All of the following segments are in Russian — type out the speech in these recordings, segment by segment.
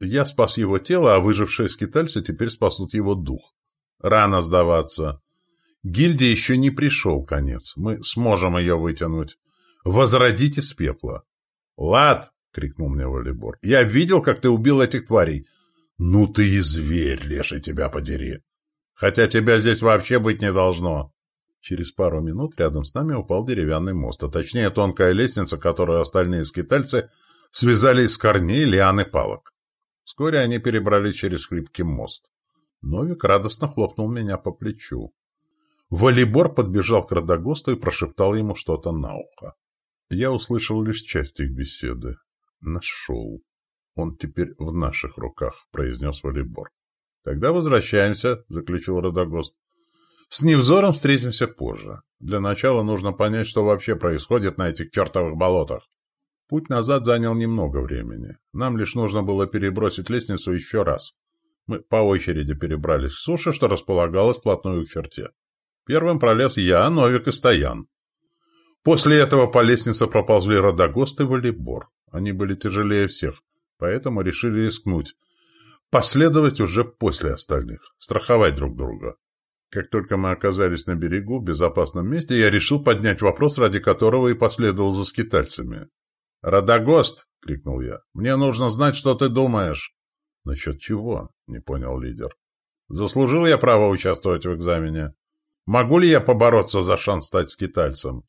я спас его тело, а выжившие скитальцы теперь спасут его дух. Рано сдаваться. Гильдии еще не пришел конец. Мы сможем ее вытянуть. Возродить из пепла. — Лад! — крикнул мне Валибор. — Я видел, как ты убил этих тварей. — Ну ты и зверь, леший тебя подери. Хотя тебя здесь вообще быть не должно. Через пару минут рядом с нами упал деревянный мост, а точнее тонкая лестница, которую остальные скитальцы связали из корней, лиан и палок. Вскоре они перебрались через хлипкий мост. Новик радостно хлопнул меня по плечу. Валибор подбежал к Радогосту и прошептал ему что-то на ухо. Я услышал лишь часть их беседы. Нашел. Он теперь в наших руках, произнес Валибор. Тогда возвращаемся, заключил Радогост. С Невзором встретимся позже. Для начала нужно понять, что вообще происходит на этих чертовых болотах. Путь назад занял немного времени. Нам лишь нужно было перебросить лестницу еще раз. Мы по очереди перебрались к суше, что располагалось вплотную к черте. Первым пролез я, Новик и Стоян. После этого по лестнице проползли Родогост и Волейбор. Они были тяжелее всех, поэтому решили рискнуть. Последовать уже после остальных, страховать друг друга. Как только мы оказались на берегу, в безопасном месте, я решил поднять вопрос, ради которого и последовал за скитальцами. «Радогост!» — крикнул я. «Мне нужно знать, что ты думаешь». «Насчет чего?» — не понял лидер. «Заслужил я право участвовать в экзамене? Могу ли я побороться за шанс стать скитальцем?»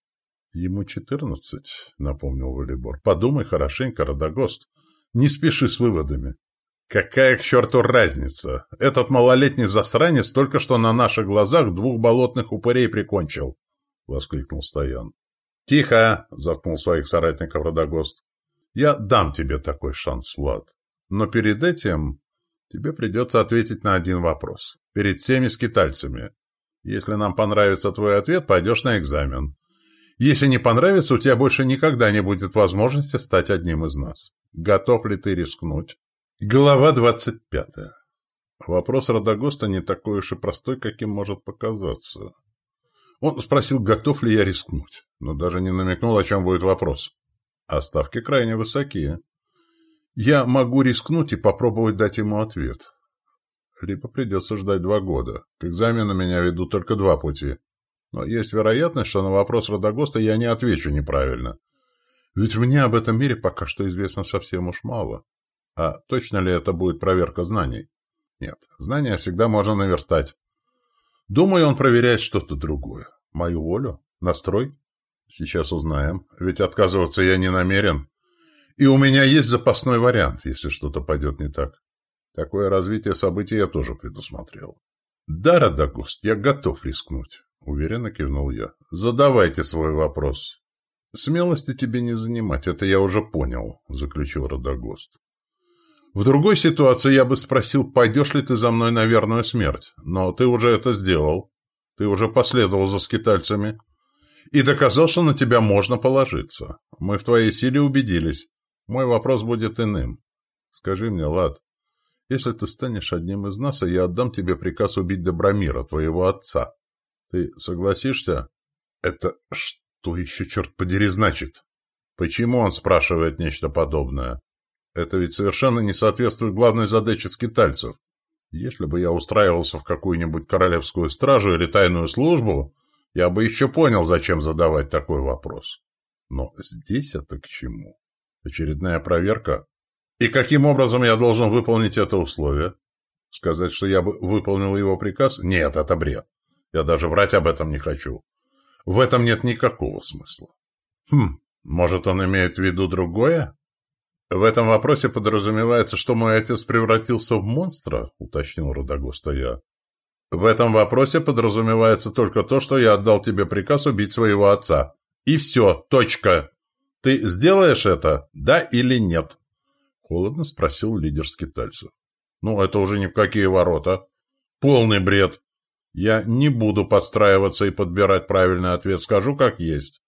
«Ему четырнадцать», — напомнил Валибор. «Подумай хорошенько, Радогост. Не спеши с выводами». «Какая к черту разница? Этот малолетний засранец только что на наших глазах двух болотных упырей прикончил!» — воскликнул Стоян. «Тихо!» — заткнул своих соратников Родогост. «Я дам тебе такой шанс, Влад. Но перед этим тебе придется ответить на один вопрос. Перед всеми скитальцами. Если нам понравится твой ответ, пойдешь на экзамен. Если не понравится, у тебя больше никогда не будет возможности стать одним из нас. Готов ли ты рискнуть?» Глава двадцать пятая. Вопрос Родогоста не такой уж и простой, каким может показаться. Он спросил, готов ли я рискнуть, но даже не намекнул, о чем будет вопрос. А ставки крайне высокие. Я могу рискнуть и попробовать дать ему ответ. Либо придется ждать два года. К экзамену меня ведут только два пути. Но есть вероятность, что на вопрос Родогоста я не отвечу неправильно. Ведь мне об этом мире пока что известно совсем уж мало. А точно ли это будет проверка знаний? Нет, знания всегда можно наверстать. Думаю, он проверяет что-то другое. Мою волю? Настрой? Сейчас узнаем. Ведь отказываться я не намерен. И у меня есть запасной вариант, если что-то пойдет не так. Такое развитие событий я тоже предусмотрел. Да, Радагуст, я готов рискнуть. Уверенно кивнул я. Задавайте свой вопрос. Смелости тебе не занимать, это я уже понял, заключил Радагост. В другой ситуации я бы спросил, пойдешь ли ты за мной на верную смерть, но ты уже это сделал. Ты уже последовал за скитальцами и доказал, что на тебя можно положиться. Мы в твоей силе убедились. Мой вопрос будет иным. Скажи мне, Лад, если ты станешь одним из нас, я отдам тебе приказ убить Добромира, твоего отца. Ты согласишься? Это что еще, черт подери, значит? Почему он спрашивает нечто подобное? Это ведь совершенно не соответствует главной задаче скитальцев. Если бы я устраивался в какую-нибудь королевскую стражу или тайную службу, я бы еще понял, зачем задавать такой вопрос. Но здесь это к чему? Очередная проверка? И каким образом я должен выполнить это условие? Сказать, что я бы выполнил его приказ? Нет, это бред. Я даже врать об этом не хочу. В этом нет никакого смысла. Хм, может, он имеет в виду другое? В этом вопросе подразумевается, что мой отец превратился в монстра, уточнил Родогоста я. В этом вопросе подразумевается только то, что я отдал тебе приказ убить своего отца. И все, точка. Ты сделаешь это, да или нет? Холодно спросил лидер скитальцев. Ну, это уже ни в какие ворота. Полный бред. Я не буду подстраиваться и подбирать правильный ответ, скажу как есть.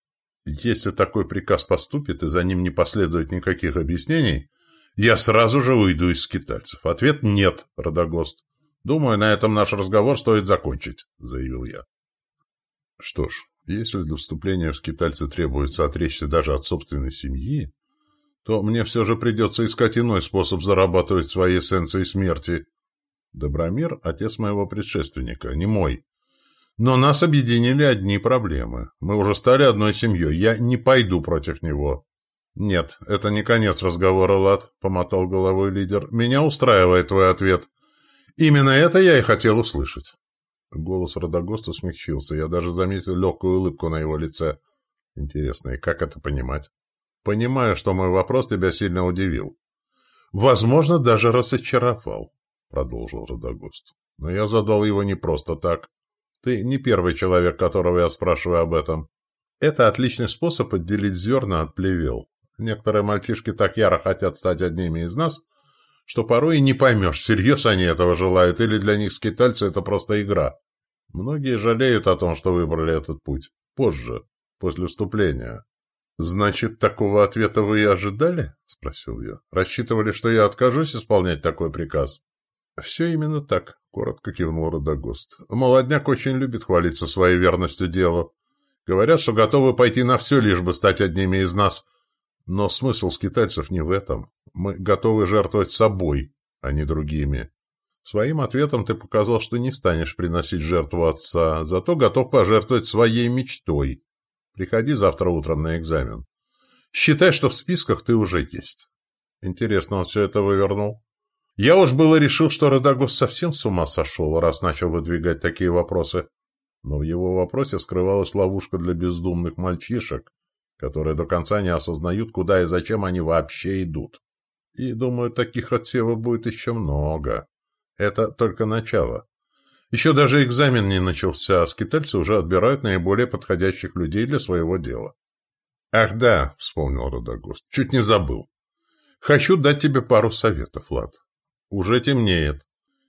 Если такой приказ поступит и за ним не последует никаких объяснений, я сразу же уйду из скитальцев. Ответ «нет», Родогост. Думаю, на этом наш разговор стоит закончить, заявил я. Что ж, если для вступления в скитальцы требуется отречься даже от собственной семьи, то мне все же придется искать иной способ зарабатывать свои эссенции смерти. Добромир — отец моего предшественника, не мой. Но нас объединили одни проблемы. Мы уже стали одной семьей. Я не пойду против него. «Нет, это не конец разговора, Лад», — помотал головой лидер. «Меня устраивает твой ответ. Именно это я и хотел услышать». Голос Родогоста смягчился. Я даже заметил легкую улыбку на его лице. Интересно, и как это понимать? Понимаю, что мой вопрос тебя сильно удивил. Возможно, даже разочаровал, продолжил Родогост. Но я задал его не просто так. Ты не первый человек, которого я спрашиваю об этом. Это отличный способ отделить зерна от плевел. Некоторые мальчишки так яро хотят стать одними из нас, что порой и не поймешь, всерьез они этого желают, или для них скитальцы — это просто игра. Многие жалеют о том, что выбрали этот путь. Позже, после вступления. «Значит, такого ответа вы и ожидали?» — спросил я. «Рассчитывали, что я откажусь исполнять такой приказ?» «Все именно так», — коротко кивнул Родогост. «Молодняк очень любит хвалиться своей верностью делу. Говорят, что готовы пойти на все, лишь бы стать одними из нас. Но смысл скитальцев не в этом. Мы готовы жертвовать собой, а не другими. Своим ответом ты показал, что не станешь приносить жертву отца, зато готов пожертвовать своей мечтой. Приходи завтра утром на экзамен. Считай, что в списках ты уже есть. Интересно, он все это вывернул? Я уж было решил, что Родогос совсем с ума сошел, раз начал выдвигать такие вопросы. Но в его вопросе скрывалась ловушка для бездумных мальчишек, которые до конца не осознают, куда и зачем они вообще идут. И, думаю, таких отсевов будет еще много. Это только начало. Еще даже экзамен не начался, а скитальцы уже отбирают наиболее подходящих людей для своего дела. «Ах да», — вспомнил Родогост, — «чуть не забыл. Хочу дать тебе пару советов, Влад. Уже темнеет.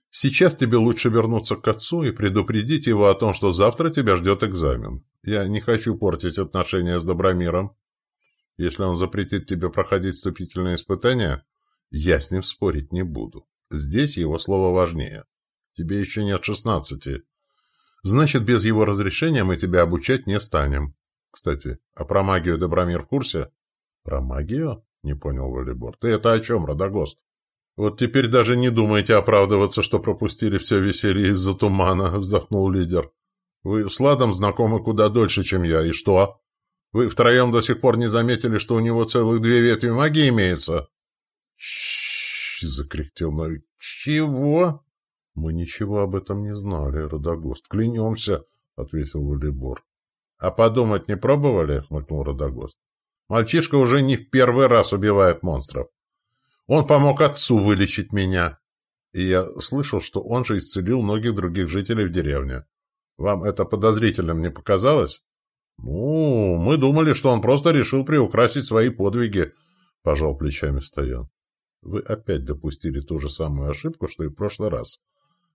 Сейчас тебе лучше вернуться к отцу и предупредить его о том, что завтра тебя ждет экзамен. Я не хочу портить отношения с Добромиром. Если он запретит тебе проходить вступительные испытания, я с ним спорить не буду. Здесь его слово важнее. Тебе еще нет шестнадцати. Значит, без его разрешения мы тебя обучать не станем. Кстати, а про магию Добромир в курсе? Про магию? Не понял Валибор. Ты это о чем, Родогост? Вот теперь даже не думайте оправдываться, что пропустили все веселье из-за тумана, вздохнул лидер. Вы с Ладом знакомы куда дольше, чем я, и что? Вы втроем до сих пор не заметили, что у него целых две ветви магии имеется? — закряхтел Новик. — Чего? — Мы ничего об этом не знали, Родогост. — Клянемся, — ответил Валибор. — А подумать не пробовали? — хмыкнул Родогост. — Мальчишка уже не в первый раз убивает монстров. Он помог отцу вылечить меня. И я слышал, что он же исцелил многих других жителей в деревне. Вам это подозрительным не показалось? Ну, мы думали, что он просто решил приукрасить свои подвиги, — пожал плечами Стоян. Вы опять допустили ту же самую ошибку, что и в прошлый раз.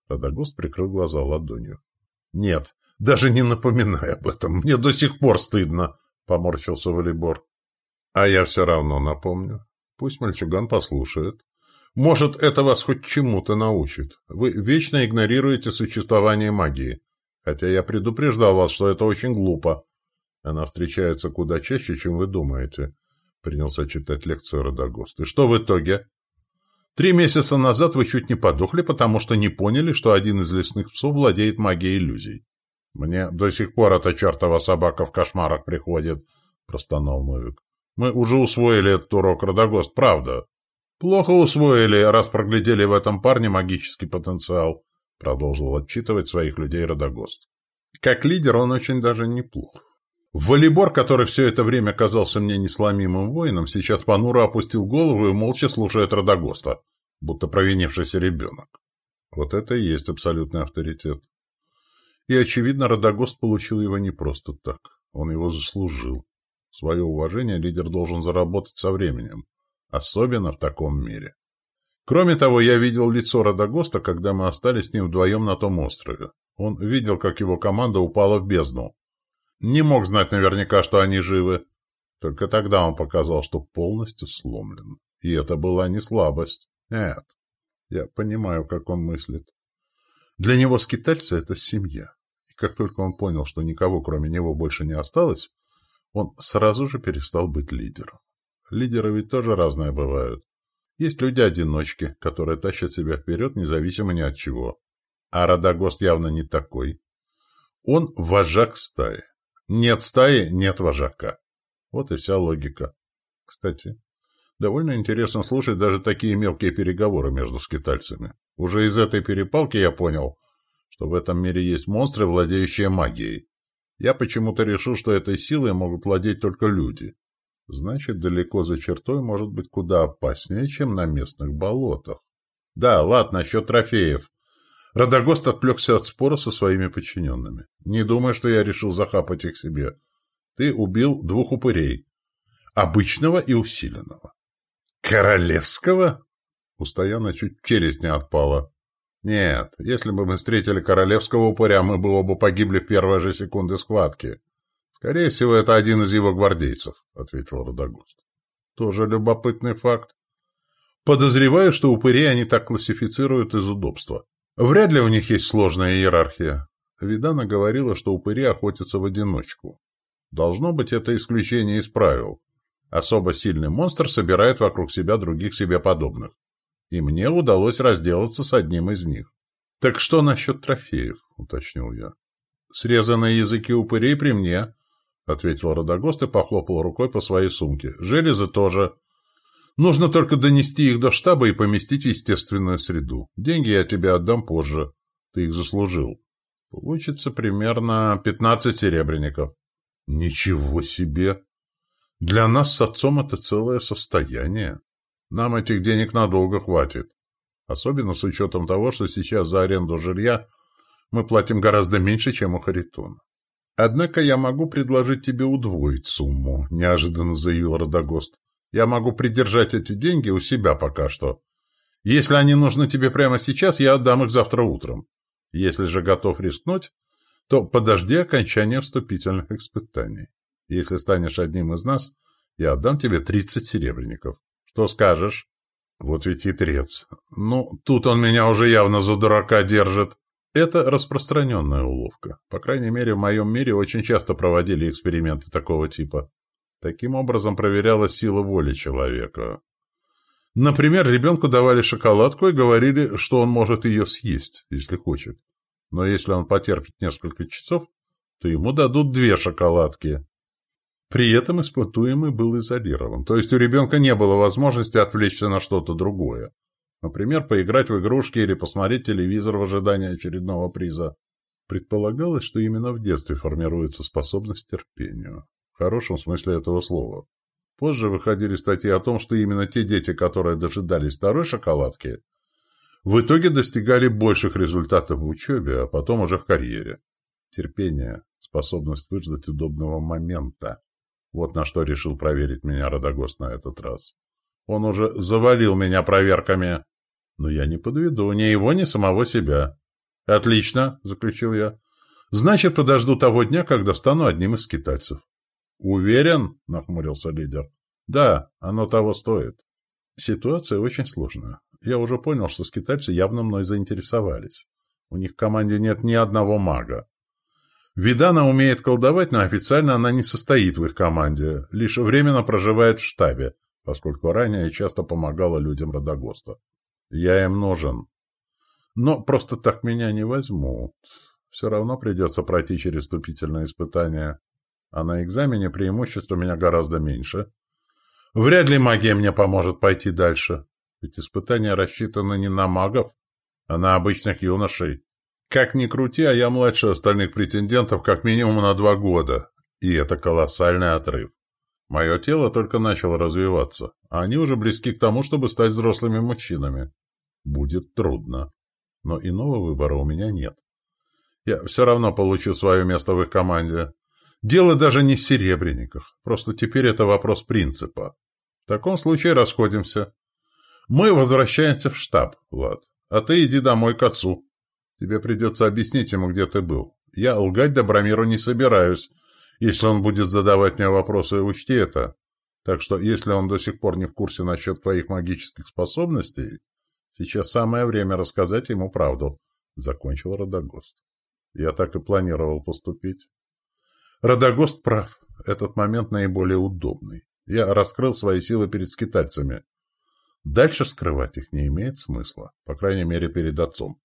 Радагуст прикрыл глаза ладонью. Нет, даже не напоминай об этом. Мне до сих пор стыдно, — поморщился Валибор. А я все равно напомню. Пусть мальчуган послушает. Может, это вас хоть чему-то научит. Вы вечно игнорируете существование магии. Хотя я предупреждал вас, что это очень глупо. Она встречается куда чаще, чем вы думаете. Принялся читать лекцию Родогост. И что в итоге? Три месяца назад вы чуть не подохли, потому что не поняли, что один из лесных псов владеет магией иллюзий. Мне до сих пор эта чертова собака в кошмарах приходит, простонал Новик. Мы уже усвоили этот урок, Родогост, правда. Плохо усвоили, раз проглядели в этом парне магический потенциал продолжил отчитывать своих людей Родогост. Как лидер он очень даже неплох. Волейбор, который все это время казался мне несломимым воином, сейчас понуро опустил голову и молча слушает Родогоста, будто провинившийся ребенок. Вот это и есть абсолютный авторитет. И, очевидно, Родогост получил его не просто так. Он его заслужил. Свое уважение лидер должен заработать со временем, особенно в таком мире. Кроме того, я видел лицо Радагоста, когда мы остались с ним вдвоем на том острове. Он видел, как его команда упала в бездну. Не мог знать наверняка, что они живы. Только тогда он показал, что полностью сломлен. И это была не слабость. Нет. Я понимаю, как он мыслит. Для него скитальцы — это семья. И как только он понял, что никого кроме него больше не осталось, он сразу же перестал быть лидером. Лидеры ведь тоже разные бывают. Есть люди-одиночки, которые тащат себя вперед, независимо ни от чего. А Радагост явно не такой. Он вожак стаи. Нет стаи – нет вожака. Вот и вся логика. Кстати, довольно интересно слушать даже такие мелкие переговоры между скитальцами. Уже из этой перепалки я понял, что в этом мире есть монстры, владеющие магией. Я почему-то решил, что этой силой могут владеть только люди. Значит, далеко за чертой может быть куда опаснее, чем на местных болотах. Да, ладно, насчет трофеев. Радагост отвлекся от спора со своими подчиненными. Не думай, что я решил захапать их себе. Ты убил двух упырей. Обычного и усиленного. Королевского? У Стояна чуть челюсть не отпала. Нет, если бы мы встретили королевского упыря, мы бы оба погибли в первые же секунды схватки. Скорее всего, это один из его гвардейцев, — ответил Родогост. Тоже любопытный факт. Подозреваю, что упырей они так классифицируют из удобства. Вряд ли у них есть сложная иерархия. Видана говорила, что упыри охотятся в одиночку. Должно быть, это исключение из правил. Особо сильный монстр собирает вокруг себя других себе подобных. И мне удалось разделаться с одним из них. «Так что насчет трофеев?» — уточнил я. «Срезанные языки упырей при мне», — ответил Родогост и похлопал рукой по своей сумке. «Железы тоже. Нужно только донести их до штаба и поместить в естественную среду. Деньги я тебе отдам позже. Ты их заслужил. Получится примерно пятнадцать серебряников». «Ничего себе! Для нас с отцом это целое состояние. Нам этих денег надолго хватит. Особенно с учетом того, что сейчас за аренду жилья мы платим гораздо меньше, чем у Харитона. «Однако я могу предложить тебе удвоить сумму», — неожиданно заявил Родогост. «Я могу придержать эти деньги у себя пока что. Если они нужны тебе прямо сейчас, я отдам их завтра утром. Если же готов рискнуть, то подожди окончания вступительных испытаний. Если станешь одним из нас, я отдам тебе тридцать серебряников. Что скажешь?» «Вот ведь хитрец. Ну, тут он меня уже явно за дурака держит». Это распространенная уловка. По крайней мере, в моем мире очень часто проводили эксперименты такого типа. Таким образом проверялась сила воли человека. Например, ребенку давали шоколадку и говорили, что он может ее съесть, если хочет. Но если он потерпит несколько часов, то ему дадут две шоколадки. При этом испытуемый был изолирован, то есть у ребенка не было возможности отвлечься на что-то другое. Например, поиграть в игрушки или посмотреть телевизор в ожидании очередного приза. Предполагалось, что именно в детстве формируется способность к терпению. В хорошем смысле этого слова. Позже выходили статьи о том, что именно те дети, которые дожидались второй шоколадки, в итоге достигали больших результатов в учебе, а потом уже в карьере. Терпение, способность выждать удобного момента. Вот на что решил проверить меня Родогост на этот раз. Он уже завалил меня проверками. Но я не подведу ни его, ни самого себя. «Отлично», — заключил я. «Значит, подожду того дня, когда стану одним из скитальцев». «Уверен?» — нахмурился лидер. «Да, оно того стоит». Ситуация очень сложная. Я уже понял, что скитальцы явно мной заинтересовались. У них в команде нет ни одного мага. Видана умеет колдовать, но официально она не состоит в их команде, лишь временно проживает в штабе, поскольку ранее часто помогала людям Родогоста. Я им нужен. Но просто так меня не возьмут. Все равно придется пройти через вступительное испытание. А на экзамене преимуществ у меня гораздо меньше. Вряд ли магия мне поможет пойти дальше. Ведь испытания рассчитаны не на магов, а на обычных юношей. Как ни крути, а я младше остальных претендентов как минимум на два года. И это колоссальный отрыв. Мое тело только начало развиваться, а они уже близки к тому, чтобы стать взрослыми мужчинами. Будет трудно. Но иного выбора у меня нет. Я все равно получу свое место в их команде. Дело даже не в серебряниках. Просто теперь это вопрос принципа. В таком случае расходимся. Мы возвращаемся в штаб, Влад. А ты иди домой к отцу. Тебе придется объяснить ему, где ты был. Я лгать Добромиру не собираюсь. Если он будет задавать мне вопросы, учти это. Так что, если он до сих пор не в курсе насчет твоих магических способностей, Сейчас самое время рассказать ему правду, — закончил Родогост. Я так и планировал поступить. Родогост прав. Этот момент наиболее удобный. Я раскрыл свои силы перед скитальцами. Дальше скрывать их не имеет смысла, по крайней мере, перед отцом.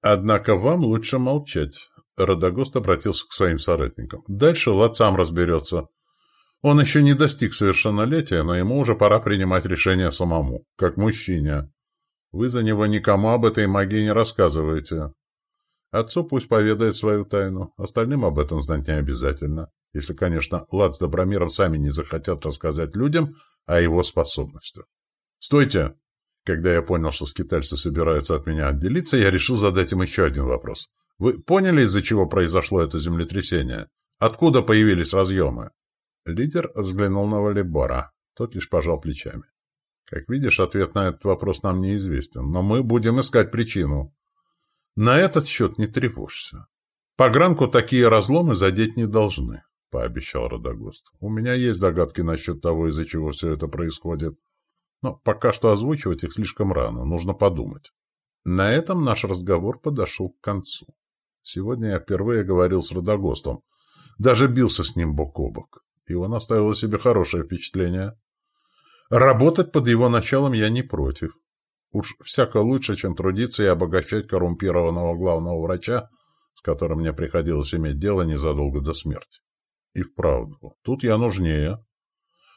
Однако вам лучше молчать. Родогост обратился к своим соратникам. Дальше Лад сам разберется. Он еще не достиг совершеннолетия, но ему уже пора принимать решение самому, как мужчине. Вы за него никому об этой магии не рассказываете. Отцу пусть поведает свою тайну, остальным об этом знать не обязательно, если, конечно, Лад с Добромиром сами не захотят рассказать людям о его способностях. «Стойте!» Когда я понял, что скитальцы собираются от меня отделиться, я решил задать им еще один вопрос. «Вы поняли, из-за чего произошло это землетрясение? Откуда появились разъемы?» Лидер взглянул на Валибора. Тот лишь пожал плечами. Как видишь, ответ на этот вопрос нам неизвестен, но мы будем искать причину. На этот счет не тревожься. Погранку такие разломы задеть не должны, — пообещал Родогост. У меня есть догадки насчет того, из-за чего все это происходит. Но пока что озвучивать их слишком рано, нужно подумать. На этом наш разговор подошел к концу. Сегодня я впервые говорил с Родогостом. Даже бился с ним бок о бок. И он оставил себе хорошее впечатление. Работать под его началом я не против. Уж всяко лучше, чем трудиться и обогащать коррумпированного главного врача, с которым мне приходилось иметь дело незадолго до смерти. И вправду, тут я нужнее.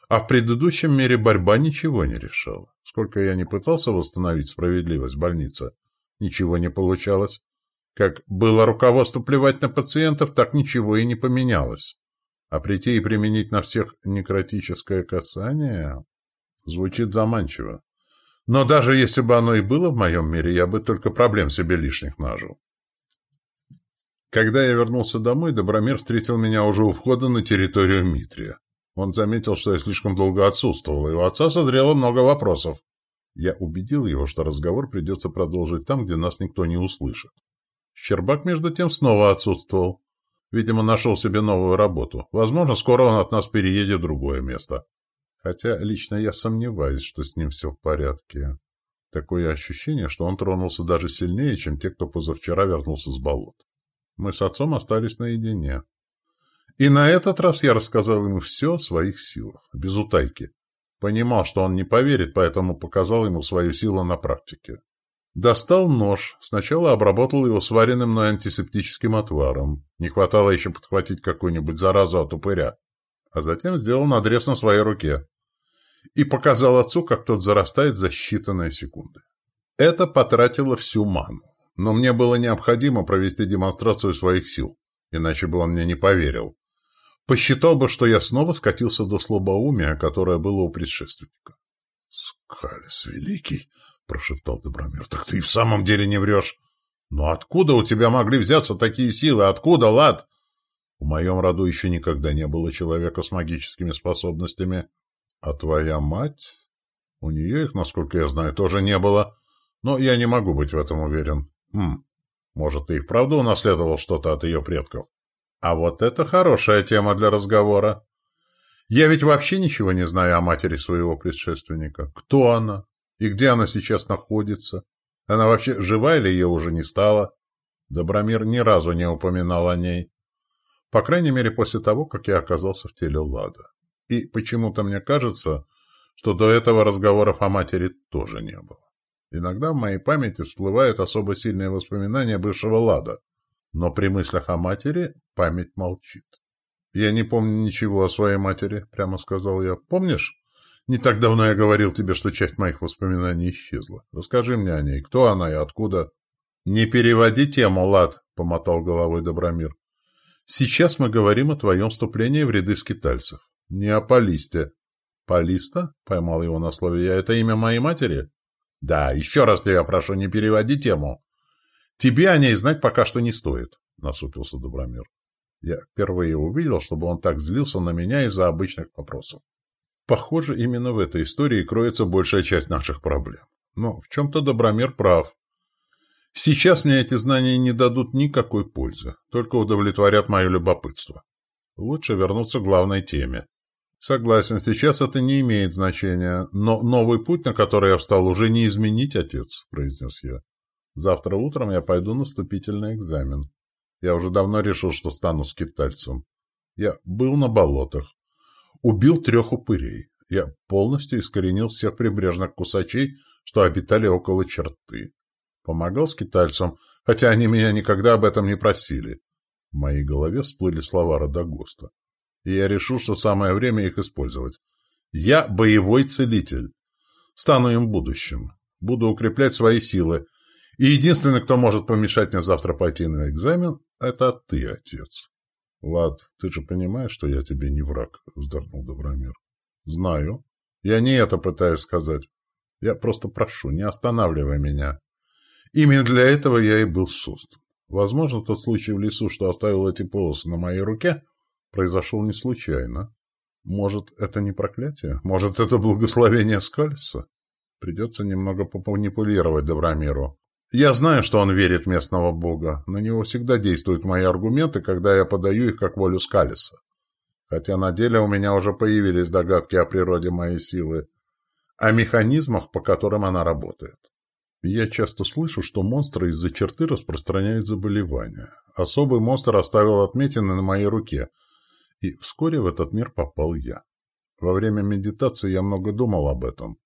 А в предыдущем мире борьба ничего не решала. Сколько я не пытался восстановить справедливость больнице, ничего не получалось. Как было руководство плевать на пациентов, так ничего и не поменялось. А прийти и применить на всех некротическое касание... Звучит заманчиво. Но даже если бы оно и было в моем мире, я бы только проблем себе лишних нажил. Когда я вернулся домой, Добромир встретил меня уже у входа на территорию Митрия. Он заметил, что я слишком долго отсутствовал, и у отца созрело много вопросов. Я убедил его, что разговор придется продолжить там, где нас никто не услышит. Щербак, между тем, снова отсутствовал. Видимо, нашел себе новую работу. Возможно, скоро он от нас переедет в другое место. Хотя лично я сомневаюсь, что с ним все в порядке. Такое ощущение, что он тронулся даже сильнее, чем те, кто позавчера вернулся с болот. Мы с отцом остались наедине. И на этот раз я рассказал ему все о своих силах, без утайки. Понимал, что он не поверит, поэтому показал ему свою силу на практике. Достал нож, сначала обработал его сваренным мной антисептическим отваром. Не хватало еще подхватить какую-нибудь заразу от упыря. А затем сделал надрез на своей руке и показал отцу, как тот зарастает за считанные секунды. Это потратило всю ману, но мне было необходимо провести демонстрацию своих сил, иначе бы он мне не поверил. Посчитал бы, что я снова скатился до слабоумия, которое было у предшественника. — Скалис Великий, — прошептал Добромир, — так ты и в самом деле не врешь. Но откуда у тебя могли взяться такие силы? Откуда, Лад? В моем роду еще никогда не было человека с магическими способностями. А твоя мать? У нее их, насколько я знаю, тоже не было. Но я не могу быть в этом уверен. Хм, может, ты и вправду унаследовал что-то от ее предков? А вот это хорошая тема для разговора. Я ведь вообще ничего не знаю о матери своего предшественника. Кто она? И где она сейчас находится? Она вообще жива или ее уже не стало? Добромир ни разу не упоминал о ней. По крайней мере, после того, как я оказался в теле Лада. И почему-то мне кажется, что до этого разговоров о матери тоже не было. Иногда в моей памяти всплывают особо сильные воспоминания бывшего Лада, но при мыслях о матери память молчит. «Я не помню ничего о своей матери», — прямо сказал я. «Помнишь? Не так давно я говорил тебе, что часть моих воспоминаний исчезла. Расскажи мне о ней. Кто она и откуда?» «Не переводи тему, Лад», — помотал головой Добромир. «Сейчас мы говорим о твоем вступлении в ряды скитальцев. Не о Полисте. Полиста? Поймал его на слове я. Это имя моей матери? Да, еще раз тебя прошу, не переводи тему. Тебе о ней знать пока что не стоит, насупился Добромир. Я впервые увидел, чтобы он так злился на меня из-за обычных вопросов. Похоже, именно в этой истории кроется большая часть наших проблем. Но в чем-то Добромир прав. Сейчас мне эти знания не дадут никакой пользы, только удовлетворят мое любопытство. Лучше вернуться к главной теме. Согласен, сейчас это не имеет значения, но новый путь, на который я встал, уже не изменить, отец, произнес я. Завтра утром я пойду на вступительный экзамен. Я уже давно решил, что стану скитальцем. Я был на болотах. убил трех упырей. Я полностью искоренил всех прибрежных кусачей, что обитали около черты. Помогал скитальцам, хотя они меня никогда об этом не просили. В моей голове всплыли слова Радагоста, и я решил, что самое время их использовать. Я боевой целитель. Стану им будущим. Буду укреплять свои силы. И единственный, кто может помешать мне завтра пойти на экзамен, это ты, отец. Лад, ты же понимаешь, что я тебе не враг, вздохнул Добромир. Знаю. Я не это пытаюсь сказать. Я просто прошу, не останавливай меня. Именно для этого я и был создан. Возможно, тот случай в лесу, что оставил эти полосы на моей руке, произошел не случайно. Может, это не проклятие? Может, это благословение Скальса? Придется немного поманипулировать Добромиру. Я знаю, что он верит местного бога. На него всегда действуют мои аргументы, когда я подаю их как волю Скалиса. Хотя на деле у меня уже появились догадки о природе моей силы, о механизмах, по которым она работает. Я часто слышу, что монстры из-за черты распространяют заболевания. Особый монстр оставил отметины на моей руке, и вскоре в этот мир попал я. Во время медитации я много думал об этом.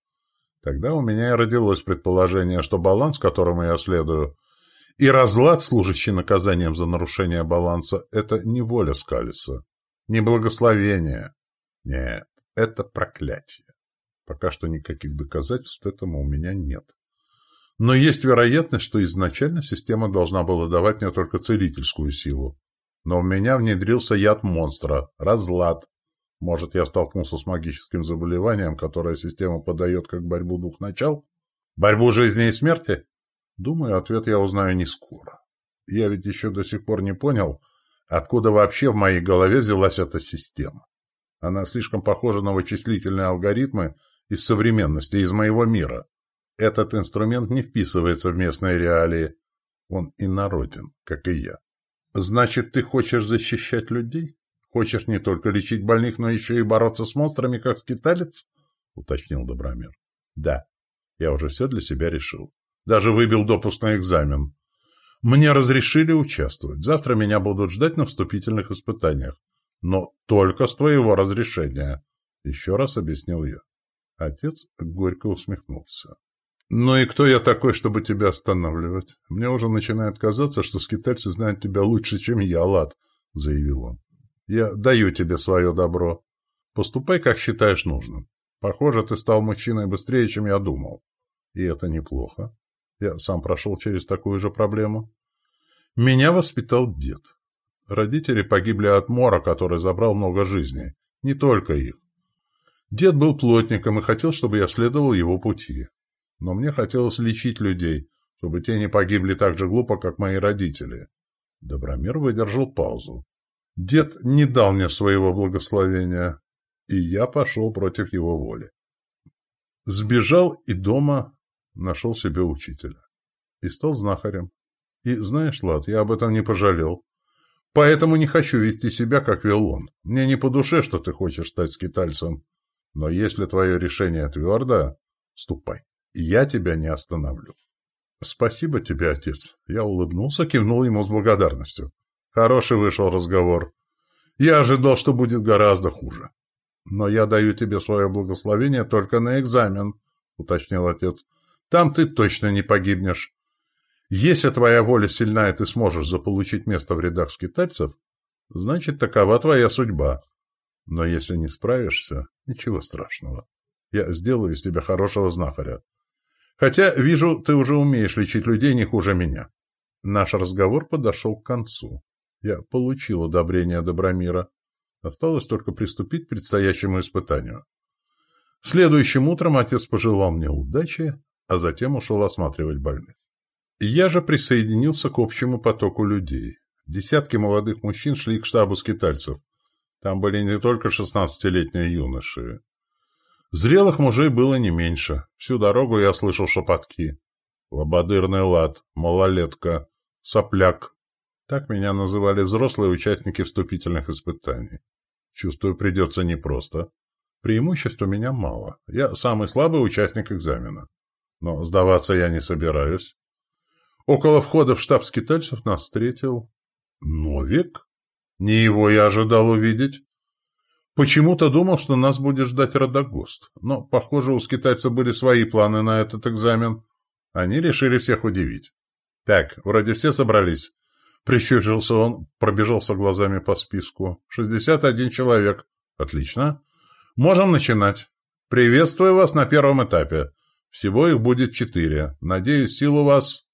Тогда у меня и родилось предположение, что баланс, которому я следую, и разлад, служащий наказанием за нарушение баланса, это не воля Скалиса, не благословение. Нет, это проклятие. Пока что никаких доказательств этому у меня нет. Но есть вероятность, что изначально система должна была давать мне только целительскую силу. Но в меня внедрился яд монстра, разлад, может, я столкнулся с магическим заболеванием, которое система подает как борьбу двух начал? Борьбу жизни и смерти? Думаю, ответ я узнаю не скоро. Я ведь еще до сих пор не понял, откуда вообще в моей голове взялась эта система. Она слишком похожа на вычислительные алгоритмы из современности, из моего мира. Этот инструмент не вписывается в местные реалии. Он инороден, как и я. Значит, ты хочешь защищать людей? Хочешь не только лечить больных, но еще и бороться с монстрами, как скиталец? — уточнил Добромир. — Да. Я уже все для себя решил. Даже выбил допуск на экзамен. Мне разрешили участвовать. Завтра меня будут ждать на вступительных испытаниях. Но только с твоего разрешения. Еще раз объяснил я. Отец горько усмехнулся. «Ну и кто я такой, чтобы тебя останавливать? Мне уже начинает казаться, что скитальцы знают тебя лучше, чем я, Лад», — заявил он. Я даю тебе свое добро. Поступай, как считаешь нужным. Похоже, ты стал мужчиной быстрее, чем я думал. И это неплохо. Я сам прошел через такую же проблему. Меня воспитал дед. Родители погибли от мора, который забрал много жизней. Не только их. Дед был плотником и хотел, чтобы я следовал его пути. Но мне хотелось лечить людей, чтобы те не погибли так же глупо, как мои родители. Добромир выдержал паузу. Дед не дал мне своего благословения, и я пошел против его воли. Сбежал и дома нашел себе учителя. И стал знахарем. И знаешь, Лад, я об этом не пожалел. Поэтому не хочу вести себя, как вел он. Мне не по душе, что ты хочешь стать скитальцем. Но если твое решение твердо, ступай. Я тебя не остановлю. Спасибо тебе, отец. Я улыбнулся, кивнул ему с благодарностью. Хороший вышел разговор. Я ожидал, что будет гораздо хуже. Но я даю тебе свое благословение только на экзамен, уточнил отец. Там ты точно не погибнешь. Если твоя воля сильна, и ты сможешь заполучить место в рядах скитальцев, значит, такова твоя судьба. Но если не справишься, ничего страшного. Я сделаю из тебя хорошего знахаря. Хотя, вижу, ты уже умеешь лечить людей не хуже меня. Наш разговор подошел к концу. Я получил одобрение Добромира. Осталось только приступить к предстоящему испытанию. Следующим утром отец пожелал мне удачи, а затем ушел осматривать больных. Я же присоединился к общему потоку людей. Десятки молодых мужчин шли к штабу скитальцев. Там были не только шестнадцатилетние юноши. Зрелых мужей было не меньше. Всю дорогу я слышал шепотки. Лободырный лад, малолетка, сопляк, так меня называли взрослые участники вступительных испытаний. Чувствую, придется непросто. Преимуществ у меня мало. Я самый слабый участник экзамена. Но сдаваться я не собираюсь. Около входа в штаб скитальцев нас встретил... Новик? Не его я ожидал увидеть. Почему-то думал, что нас будет ждать Родогост, но, похоже, у скитальца были свои планы на этот экзамен. Они решили всех удивить. Так, вроде все собрались. Прищурился он, пробежался глазами по списку. «Шестьдесят один человек. Отлично. Можем начинать. Приветствую вас на первом этапе. Всего их будет четыре. Надеюсь, сил у вас...»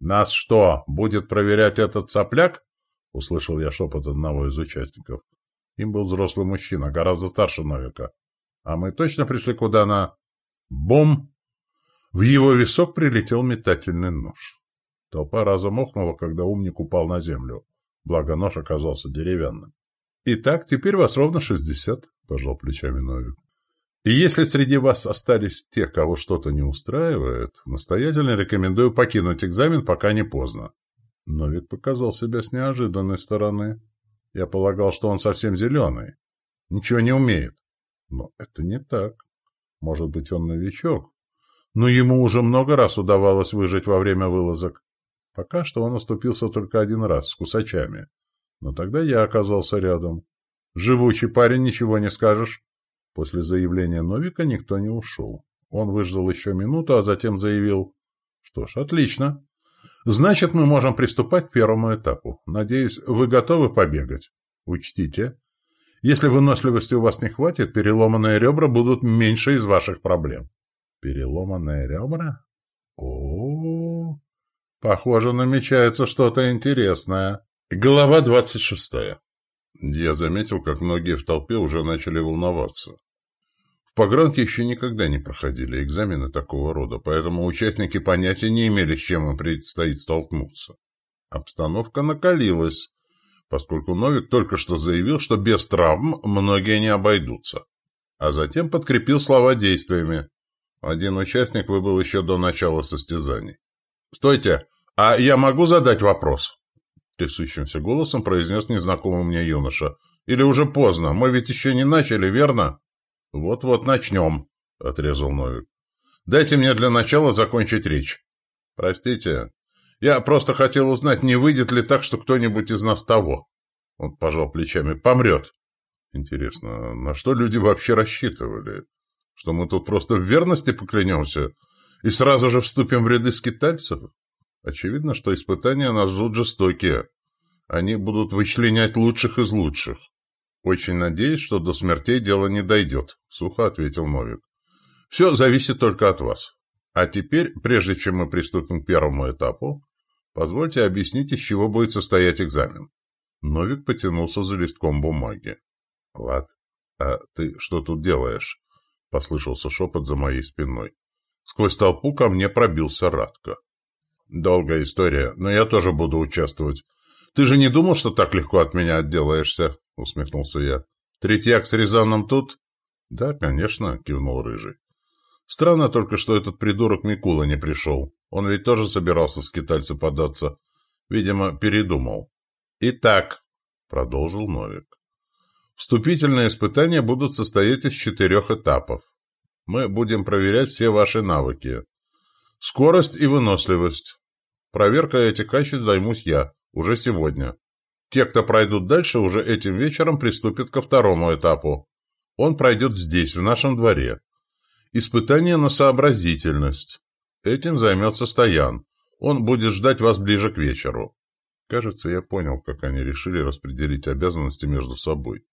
«Нас что, будет проверять этот сопляк?» Услышал я шепот одного из участников. Им был взрослый мужчина, гораздо старше Новика. А мы точно пришли куда на... Бом! В его висок прилетел метательный нож. Толпа разом охнула, когда умник упал на землю. Благо нож оказался деревянным. «Итак, теперь вас ровно шестьдесят», — пожал плечами Новик. «И если среди вас остались те, кого что-то не устраивает, настоятельно рекомендую покинуть экзамен, пока не поздно». Новик показал себя с неожиданной стороны. Я полагал, что он совсем зеленый. Ничего не умеет. Но это не так. Может быть, он новичок. Но ему уже много раз удавалось выжить во время вылазок. Пока что он оступился только один раз, с кусачами. Но тогда я оказался рядом. Живучий парень, ничего не скажешь. После заявления Новика никто не ушел. Он выждал еще минуту, а затем заявил, что ж, отлично. Значит, мы можем приступать к первому этапу. Надеюсь, вы готовы побегать? Учтите, если выносливости у вас не хватит, переломанные ребра будут меньше из ваших проблем. Переломанные ребра? О, -о, -о. похоже, намечается что-то интересное. Глава двадцать шестая. Я заметил, как многие в толпе уже начали волноваться погранке еще никогда не проходили экзамены такого рода, поэтому участники понятия не имели, с чем им предстоит столкнуться. Обстановка накалилась, поскольку Новик только что заявил, что без травм многие не обойдутся, а затем подкрепил слова действиями. Один участник выбыл еще до начала состязаний. «Стойте! А я могу задать вопрос?» Трясущимся голосом произнес незнакомый мне юноша. «Или уже поздно? Мы ведь еще не начали, верно?» «Вот-вот начнем», — отрезал Новик. «Дайте мне для начала закончить речь». «Простите, я просто хотел узнать, не выйдет ли так, что кто-нибудь из нас того». Он пожал плечами. «Помрет». Интересно, на что люди вообще рассчитывали? Что мы тут просто в верности поклянемся и сразу же вступим в ряды скитальцев? Очевидно, что испытания нас ждут жестокие. Они будут вычленять лучших из лучших. «Очень надеюсь, что до смертей дело не дойдет», — сухо ответил Новик. «Все зависит только от вас. А теперь, прежде чем мы приступим к первому этапу, позвольте объяснить, из чего будет состоять экзамен». Новик потянулся за листком бумаги. «Лад, а ты что тут делаешь?» — послышался шепот за моей спиной. Сквозь толпу ко мне пробился Радко. «Долгая история, но я тоже буду участвовать. Ты же не думал, что так легко от меня отделаешься?» — усмехнулся я. «Третьяк с Рязаном тут?» «Да, конечно», — кивнул Рыжий. «Странно только, что этот придурок Микула не пришел. Он ведь тоже собирался в скитальцы податься. Видимо, передумал». «Итак», — продолжил Новик, — «вступительные испытания будут состоять из четырех этапов. Мы будем проверять все ваши навыки. Скорость и выносливость. Проверкой этих качеств займусь я, уже сегодня. Те, кто пройдут дальше, уже этим вечером приступят ко второму этапу. Он пройдет здесь, в нашем дворе. Испытание на сообразительность. Этим займется Стоян. Он будет ждать вас ближе к вечеру. Кажется, я понял, как они решили распределить обязанности между собой.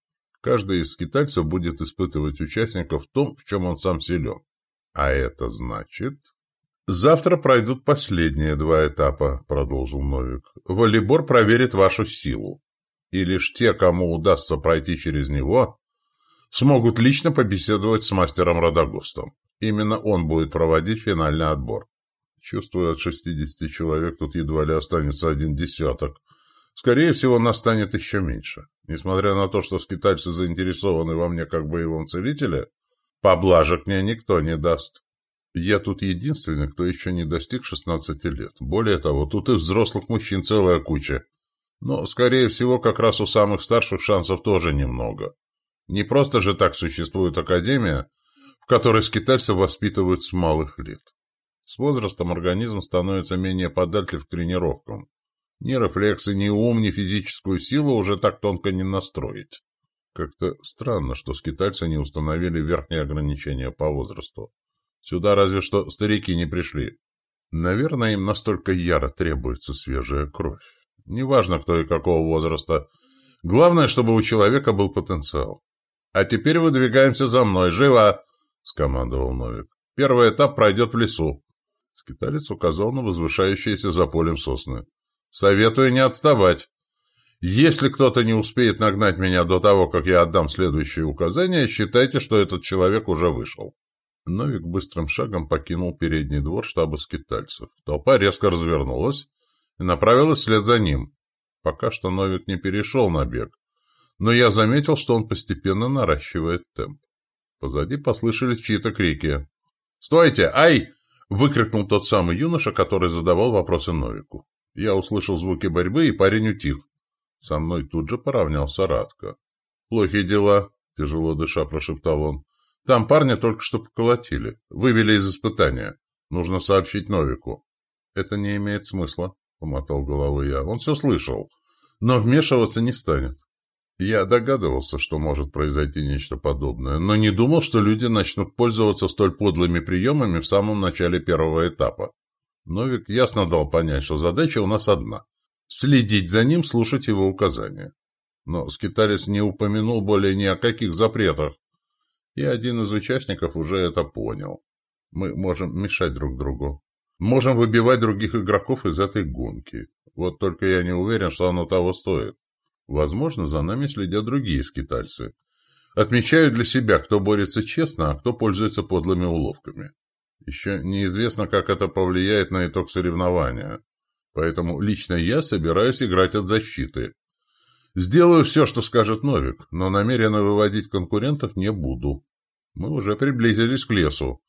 Каждый из скитальцев будет испытывать участника в том, в чем он сам силен. А это значит... «Завтра пройдут последние два этапа», — продолжил Новик. «Волейбор проверит вашу силу. И лишь те, кому удастся пройти через него, смогут лично побеседовать с мастером Радагустом. Именно он будет проводить финальный отбор. Чувствую, от шестидесяти человек тут едва ли останется один десяток. Скорее всего, нас станет еще меньше. Несмотря на то, что скитальцы заинтересованы во мне как боевом целителе, поблажек мне никто не даст. Я тут единственный, кто еще не достиг 16 лет. Более того, тут и взрослых мужчин целая куча. Но, скорее всего, как раз у самых старших шансов тоже немного. Не просто же так существует академия, в которой скитальцев воспитывают с малых лет. С возрастом организм становится менее податлив к тренировкам. Ни рефлексы, ни ум, ни физическую силу уже так тонко не настроить. Как-то странно, что скитальцы не установили верхние ограничения по возрасту. Сюда разве что старики не пришли. Наверное, им настолько яро требуется свежая кровь. Неважно, кто и какого возраста. Главное, чтобы у человека был потенциал. «А теперь выдвигаемся за мной. Живо!» — скомандовал Новик. «Первый этап пройдет в лесу». Скиталец указал на возвышающиеся за полем сосны. «Советую не отставать. Если кто-то не успеет нагнать меня до того, как я отдам следующее указание, считайте, что этот человек уже вышел». Новик быстрым шагом покинул передний двор штаба скитальцев. Толпа резко развернулась и направилась вслед за ним. Пока что Новик не перешел на бег, но я заметил, что он постепенно наращивает темп. Позади послышались чьи-то крики. «Стойте! Ай!» — выкрикнул тот самый юноша, который задавал вопросы Новику. Я услышал звуки борьбы, и парень утих. Со мной тут же поравнялся Радко. «Плохие дела», — тяжело дыша прошептал он. Там парня только что поколотили. Вывели из испытания. Нужно сообщить Новику. Это не имеет смысла, помотал головой я. Он все слышал. Но вмешиваться не станет. Я догадывался, что может произойти нечто подобное, но не думал, что люди начнут пользоваться столь подлыми приемами в самом начале первого этапа. Новик ясно дал понять, что задача у нас одна – следить за ним, слушать его указания. Но скиталец не упомянул более ни о каких запретах, и один из участников уже это понял. Мы можем мешать друг другу. Можем выбивать других игроков из этой гонки. Вот только я не уверен, что оно того стоит. Возможно, за нами следят другие скитальцы. Отмечают для себя, кто борется честно, а кто пользуется подлыми уловками. Еще неизвестно, как это повлияет на итог соревнования. Поэтому лично я собираюсь играть от защиты. Сделаю все, что скажет Новик, но намеренно выводить конкурентов не буду. Мы уже приблизились к лесу.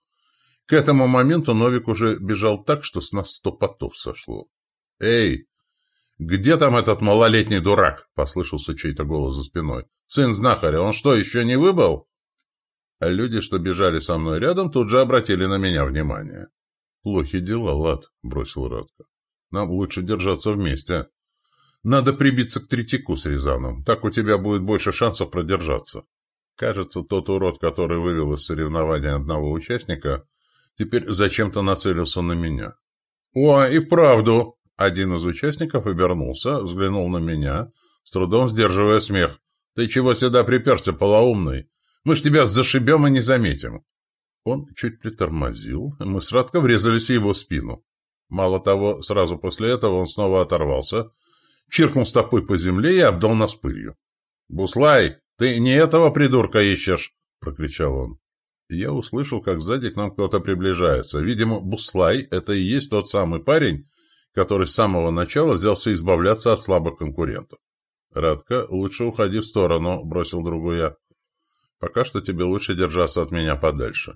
К этому моменту Новик уже бежал так, что с нас сто потов сошло. «Эй, где там этот малолетний дурак?» — послышался чей-то голос за спиной. «Сын знахаря, он что, еще не выбыл?» А люди, что бежали со мной рядом, тут же обратили на меня внимание. «Плохи дела, Лад», — бросил Радко. «Нам лучше держаться вместе». Надо прибиться к Третьяку с Рязаном. Так у тебя будет больше шансов продержаться. Кажется, тот урод, который вывел из соревнования одного участника, теперь зачем-то нацелился на меня. «О, и вправду!» Один из участников обернулся, взглянул на меня, с трудом сдерживая смех. «Ты чего сюда приперся, полоумный? Мы ж тебя зашибем и не заметим!» Он чуть притормозил, мы с врезались в его спину. Мало того, сразу после этого он снова оторвался — чиркнул стопой по земле и обдал нас пылью. «Буслай, ты не этого придурка ищешь!» — прокричал он. Я услышал, как сзади к нам кто-то приближается. Видимо, Буслай — это и есть тот самый парень, который с самого начала взялся избавляться от слабых конкурентов. «Радка, лучше уходи в сторону», — бросил другу я. «Пока что тебе лучше держаться от меня подальше».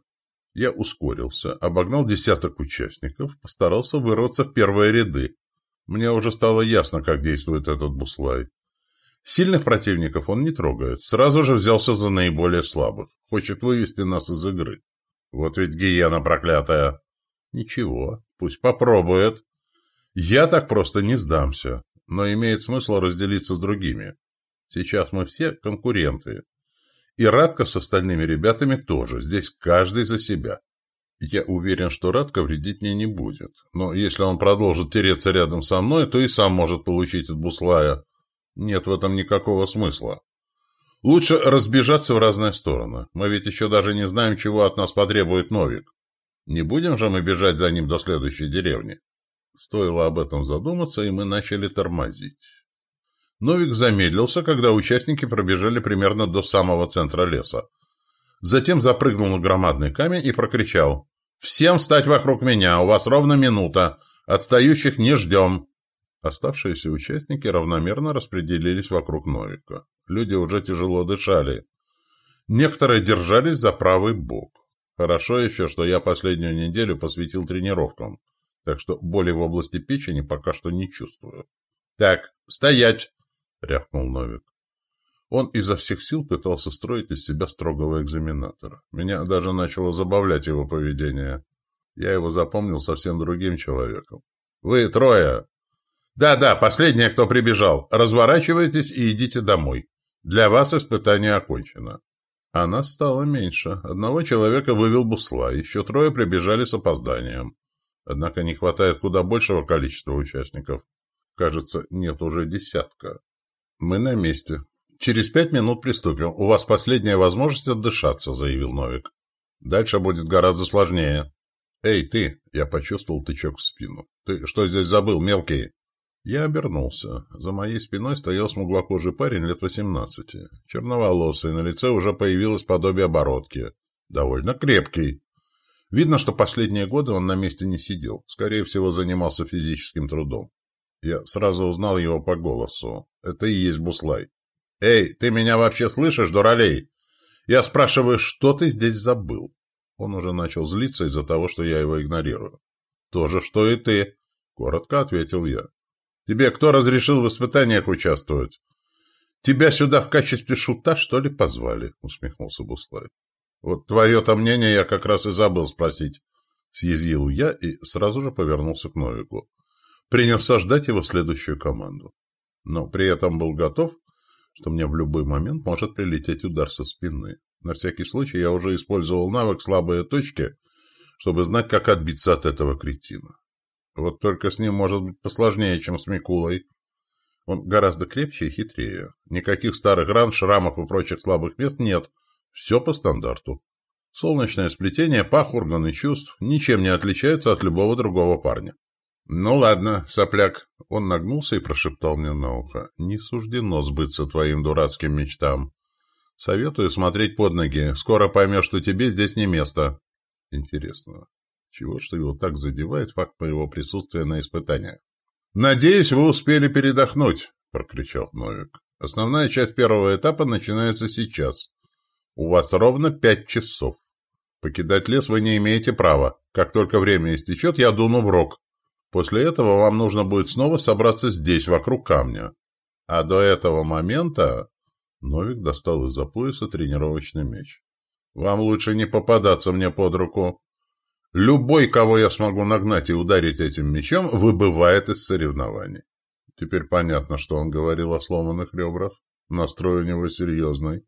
Я ускорился, обогнал десяток участников, постарался вырваться в первые ряды. Мне уже стало ясно, как действует этот буслай. Сильных противников он не трогает, сразу же взялся за наиболее слабых. Хочет вывести нас из игры. Вот ведь гиена проклятая. Ничего, пусть попробует. Я так просто не сдамся, но имеет смысл разделиться с другими. Сейчас мы все конкуренты. И Радка с остальными ребятами тоже. Здесь каждый за себя. Я уверен, что Радко вредить мне не будет. Но если он продолжит тереться рядом со мной, то и сам может получить от Буслая. Нет в этом никакого смысла. Лучше разбежаться в разные стороны. Мы ведь еще даже не знаем, чего от нас потребует Новик. Не будем же мы бежать за ним до следующей деревни? Стоило об этом задуматься, и мы начали тормозить. Новик замедлился, когда участники пробежали примерно до самого центра леса. Затем запрыгнул на громадный камень и прокричал. «Всем встать вокруг меня! У вас ровно минута! Отстающих не ждем!» Оставшиеся участники равномерно распределились вокруг Новика. Люди уже тяжело дышали. Некоторые держались за правый бок. Хорошо еще, что я последнюю неделю посвятил тренировкам, так что боли в области печени пока что не чувствую. «Так, стоять!» — рявкнул Новик. Он изо всех сил пытался строить из себя строгого экзаменатора. Меня даже начало забавлять его поведение. Я его запомнил совсем другим человеком. «Вы трое!» «Да-да, последний, кто прибежал. Разворачивайтесь и идите домой. Для вас испытание окончено. Она стала меньше. Одного человека вывел Бусла, еще трое прибежали с опозданием. Однако не хватает куда большего количества участников. Кажется, нет уже десятка. Мы на месте. Через пять минут приступим. У вас последняя возможность отдышаться, заявил Новик. Дальше будет гораздо сложнее. Эй, ты! Я почувствовал тычок в спину. Ты что здесь забыл, мелкий? Я обернулся. За моей спиной стоял смуглокожий парень лет восемнадцати. Черноволосый, на лице уже появилось подобие оборотки. Довольно крепкий. Видно, что последние годы он на месте не сидел. Скорее всего, занимался физическим трудом. Я сразу узнал его по голосу. Это и есть Буслай. «Эй, ты меня вообще слышишь, дуралей? Я спрашиваю, что ты здесь забыл?» Он уже начал злиться из-за того, что я его игнорирую. «То же, что и ты», — коротко ответил я. «Тебе кто разрешил в испытаниях участвовать?» «Тебя сюда в качестве шута, что ли, позвали?» — усмехнулся Буслай. «Вот твое-то мнение я как раз и забыл спросить», — съязвил я и сразу же повернулся к Новику. Принялся ждать его следующую команду. Но при этом был готов, что мне в любой момент может прилететь удар со спины. На всякий случай я уже использовал навык «слабые точки», чтобы знать, как отбиться от этого кретина. Вот только с ним может быть посложнее, чем с Микулой. Он гораздо крепче и хитрее. Никаких старых ран, шрамов и прочих слабых мест нет. Все по стандарту. Солнечное сплетение пах, органы чувств ничем не отличается от любого другого парня. «Ну ладно, сопляк», — он нагнулся и прошептал мне на ухо. «Не суждено сбыться твоим дурацким мечтам. Советую смотреть под ноги. Скоро поймешь, что тебе здесь не место». Интересно, чего что его так задевает факт моего присутствия на испытаниях? «Надеюсь, вы успели передохнуть», — прокричал Новик. «Основная часть первого этапа начинается сейчас. У вас ровно пять часов. Покидать лес вы не имеете права. Как только время истечет, я дуну в рог. После этого вам нужно будет снова собраться здесь, вокруг камня. А до этого момента... Новик достал из-за пояса тренировочный меч. Вам лучше не попадаться мне под руку. Любой, кого я смогу нагнать и ударить этим мечом, выбывает из соревнований. Теперь понятно, что он говорил о сломанных ребрах. Настрой у него серьезный.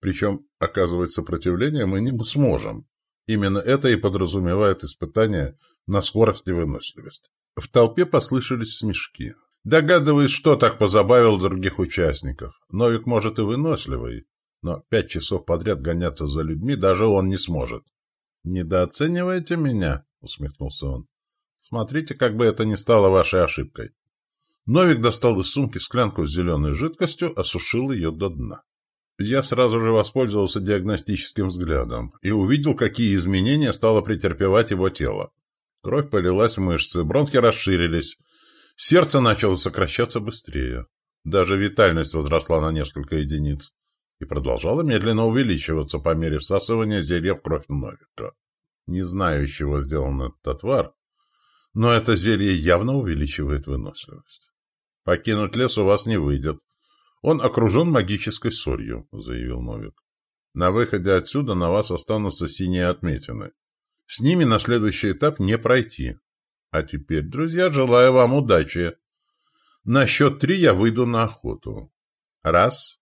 Причем оказывать сопротивление мы не сможем. Именно это и подразумевает испытание на скорость и выносливость. В толпе послышались смешки. Догадываюсь, что так позабавил других участников. Новик, может, и выносливый, но пять часов подряд гоняться за людьми даже он не сможет. «Недооцениваете меня?» — усмехнулся он. «Смотрите, как бы это ни стало вашей ошибкой». Новик достал из сумки склянку с зеленой жидкостью, осушил ее до дна. Я сразу же воспользовался диагностическим взглядом и увидел, какие изменения стало претерпевать его тело. Кровь полилась в мышцы, бронхи расширились. Сердце начало сокращаться быстрее. Даже витальность возросла на несколько единиц и продолжала медленно увеличиваться по мере всасывания зелья в кровь Новика. Не знаю, из чего сделан этот отвар, но это зелье явно увеличивает выносливость. «Покинуть лес у вас не выйдет. Он окружен магической солью», — заявил Новик. «На выходе отсюда на вас останутся синие отметины. С ними на следующий этап не пройти. А теперь, друзья, желаю вам удачи. На счет три я выйду на охоту. Раз.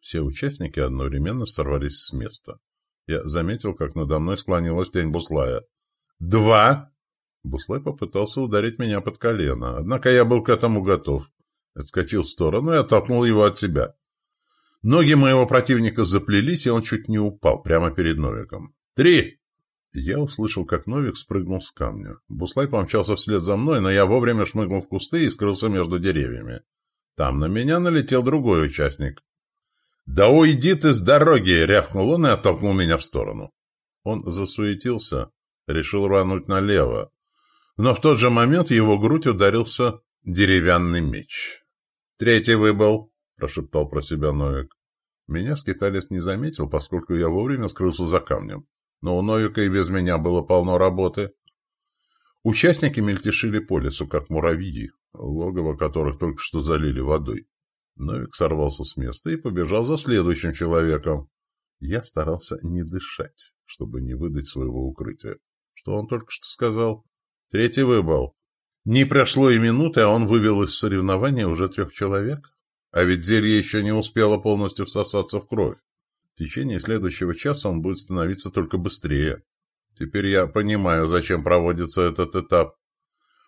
Все участники одновременно сорвались с места. Я заметил, как надо мной склонилась тень Буслая. Два. Буслай попытался ударить меня под колено, однако я был к этому готов. Отскочил в сторону и оттолкнул его от себя. Ноги моего противника заплелись, и он чуть не упал прямо перед Новиком. «Три!» Я услышал, как Новик спрыгнул с камня. Буслай помчался вслед за мной, но я вовремя шмыгнул в кусты и скрылся между деревьями. Там на меня налетел другой участник. «Да уйди ты с дороги!» — рявкнул он и оттолкнул меня в сторону. Он засуетился, решил рвануть налево. Но в тот же момент его грудь ударился деревянный меч. «Третий выбыл!» — прошептал про себя Новик. Меня скиталец не заметил, поскольку я вовремя скрылся за камнем но у Новика и без меня было полно работы. Участники мельтешили по лесу, как муравьи, логово которых только что залили водой. Новик сорвался с места и побежал за следующим человеком. Я старался не дышать, чтобы не выдать своего укрытия. Что он только что сказал? Третий выбыл. Не прошло и минуты, а он вывел из соревнования уже трех человек. а ведь зелье еще не успело полностью всосаться в кровь. В течение следующего часа он будет становиться только быстрее. Теперь я понимаю, зачем проводится этот этап.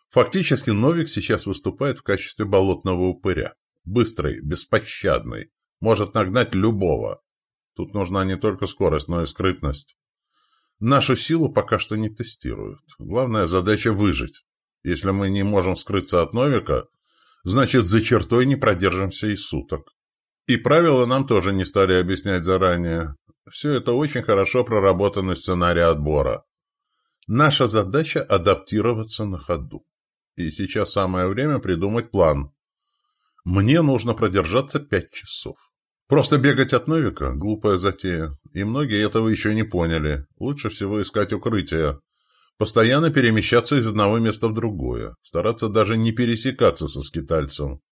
Фактически Новик сейчас выступает в качестве болотного упыря. Быстрый, беспощадный, может нагнать любого. Тут нужна не только скорость, но и скрытность. Нашу силу пока что не тестируют. Главная задача – выжить. Если мы не можем скрыться от Новика, значит, за чертой не продержимся и суток. И правила нам тоже не стали объяснять заранее. Все это очень хорошо проработанный сценарий отбора. Наша задача – адаптироваться на ходу. И сейчас самое время придумать план. Мне нужно продержаться пять часов. Просто бегать от Новика – глупая затея, и многие этого еще не поняли. Лучше всего искать укрытие. Постоянно перемещаться из одного места в другое. Стараться даже не пересекаться со скитальцем.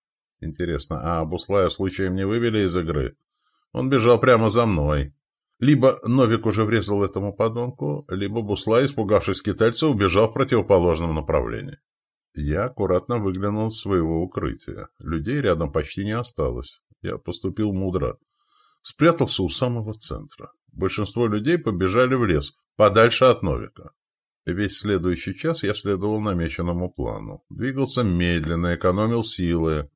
Интересно, а Буслая случаем не вывели из игры? Он бежал прямо за мной. Либо Новик уже врезал этому подонку, либо Буслай, испугавшись скитальца, убежал в противоположном направлении. Я аккуратно выглянул из своего укрытия. Людей рядом почти не осталось. Я поступил мудро. Спрятался у самого центра. Большинство людей побежали в лес, подальше от Новика. Весь следующий час я следовал намеченному плану. Двигался медленно, экономил силы.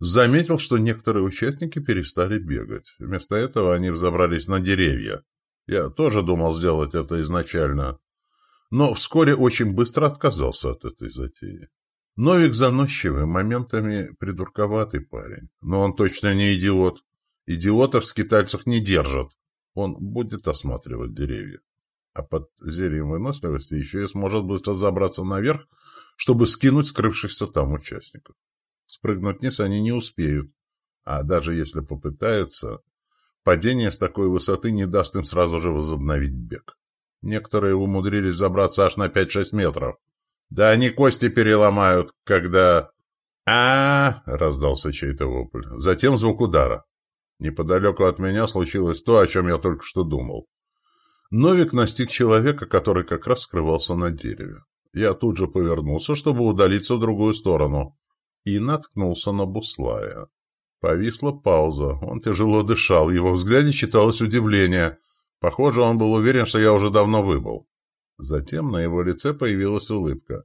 Заметил, что некоторые участники перестали бегать. Вместо этого они взобрались на деревья. Я тоже думал сделать это изначально. Но вскоре очень быстро отказался от этой затеи. Новик заносчивый, моментами придурковатый парень. Но он точно не идиот. Идиотов в скитальцах не держат. Он будет осматривать деревья. А под зельем выносливости еще и сможет быстро забраться наверх, чтобы скинуть скрывшихся там участников. Спрыгнуть вниз они не успеют. А даже если попытаются, падение с такой высоты не даст им сразу же возобновить бег. Некоторые умудрились забраться аж на 5-6 метров. Да они кости переломают, когда... а, раздался чей-то вопль. Затем звук удара. Неподалеку от меня случилось то, о чем я только что думал. Новик настиг человека, который как раз скрывался на дереве. Я тут же повернулся, чтобы удалиться в другую сторону, и наткнулся на Буслая. Повисла пауза. Он тяжело дышал, в его взгляде читалось удивление. Похоже, он был уверен, что я уже давно выбыл. Затем на его лице появилась улыбка.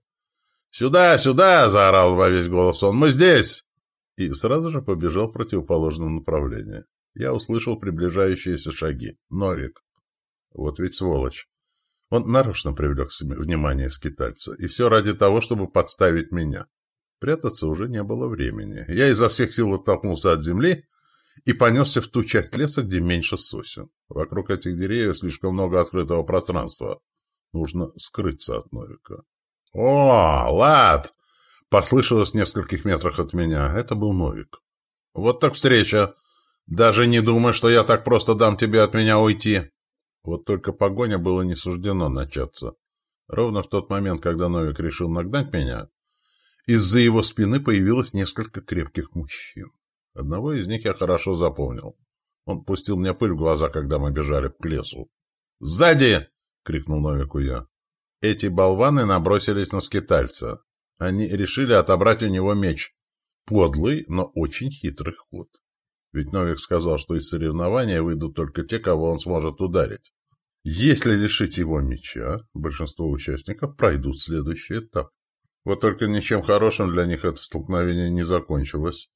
«Сюда, сюда!» — заорал во весь голос он. «Мы здесь!» И сразу же побежал в противоположном направлении. Я услышал приближающиеся шаги. Новик. Вот ведь сволочь. Он нарочно привлек внимание скитальца. И все ради того, чтобы подставить меня. Прятаться уже не было времени. Я изо всех сил оттолкнулся от земли и понесся в ту часть леса, где меньше сосен. Вокруг этих деревьев слишком много открытого пространства. Нужно скрыться от Новика. «О, Лад!» — послышалось в нескольких метрах от меня. Это был Новик. «Вот так встреча! Даже не думай, что я так просто дам тебе от меня уйти!» Вот только погоня было не суждено начаться. Ровно в тот момент, когда Новик решил нагнать меня, из-за его спины появилось несколько крепких мужчин. Одного из них я хорошо запомнил. Он пустил мне пыль в глаза, когда мы бежали к лесу. «Сзади!» — крикнул Новику я. Эти болваны набросились на скитальца. Они решили отобрать у него меч. Подлый, но очень хитрый ход. Ведь Новик сказал, что из соревнования выйдут только те, кого он сможет ударить. Если лишить его меча, большинство участников пройдут следующий этап. Вот только ничем хорошим для них это столкновение не закончилось.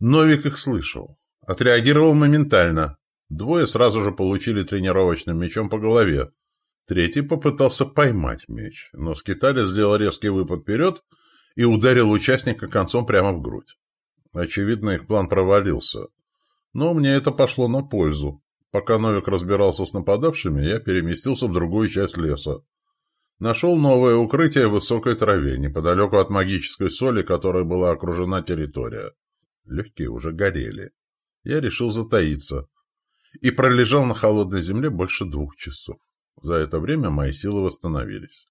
Новик их слышал. Отреагировал моментально. Двое сразу же получили тренировочным мечом по голове. Третий попытался поймать меч, но скиталец сделал резкий выпад вперед и ударил участника концом прямо в грудь. Очевидно, их план провалился. Но мне это пошло на пользу. Пока Новик разбирался с нападавшими, я переместился в другую часть леса. Нашел новое укрытие в высокой траве, неподалеку от магической соли, которой была окружена территория. Легкие уже горели. Я решил затаиться. И пролежал на холодной земле больше двух часов. За это время мои силы восстановились.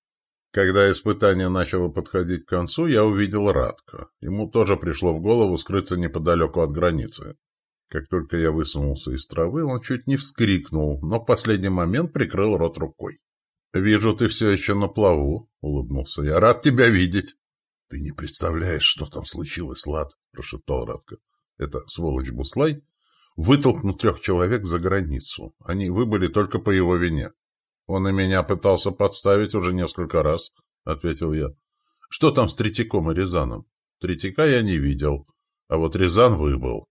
Когда испытание начало подходить к концу, я увидел Радко. Ему тоже пришло в голову скрыться неподалеку от границы. Как только я высунулся из травы, он чуть не вскрикнул, но в последний момент прикрыл рот рукой. «Вижу, ты все еще на плаву», — улыбнулся я. «Рад тебя видеть». «Ты не представляешь, что там случилось, Лад», — прошептал Радко. Это сволочь Буслай вытолкнул трех человек за границу. Они выбыли только по его вине. Он и меня пытался подставить уже несколько раз, — ответил я. Что там с Третьяком и Рязаном? Третьяка я не видел, а вот Рязан выбыл.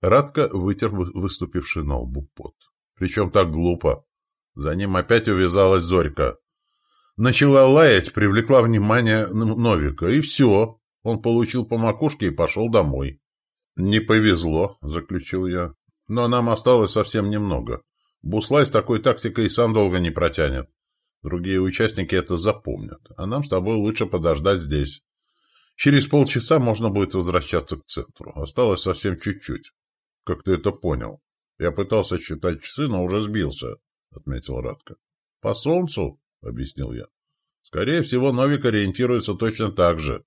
Радко вытер выступивший на лбу пот. Причем так глупо. За ним опять увязалась Зорька. Начала лаять, привлекла внимание Новика, и все. Он получил по макушке и пошел домой. «Не повезло», — заключил я. «Но нам осталось совсем немного. Буслай с такой тактикой сам долго не протянет. Другие участники это запомнят, а нам с тобой лучше подождать здесь. Через полчаса можно будет возвращаться к центру. Осталось совсем чуть-чуть. Как ты это понял? Я пытался считать часы, но уже сбился, — отметил Радко. — По солнцу, — объяснил я. Скорее всего, Новик ориентируется точно так же.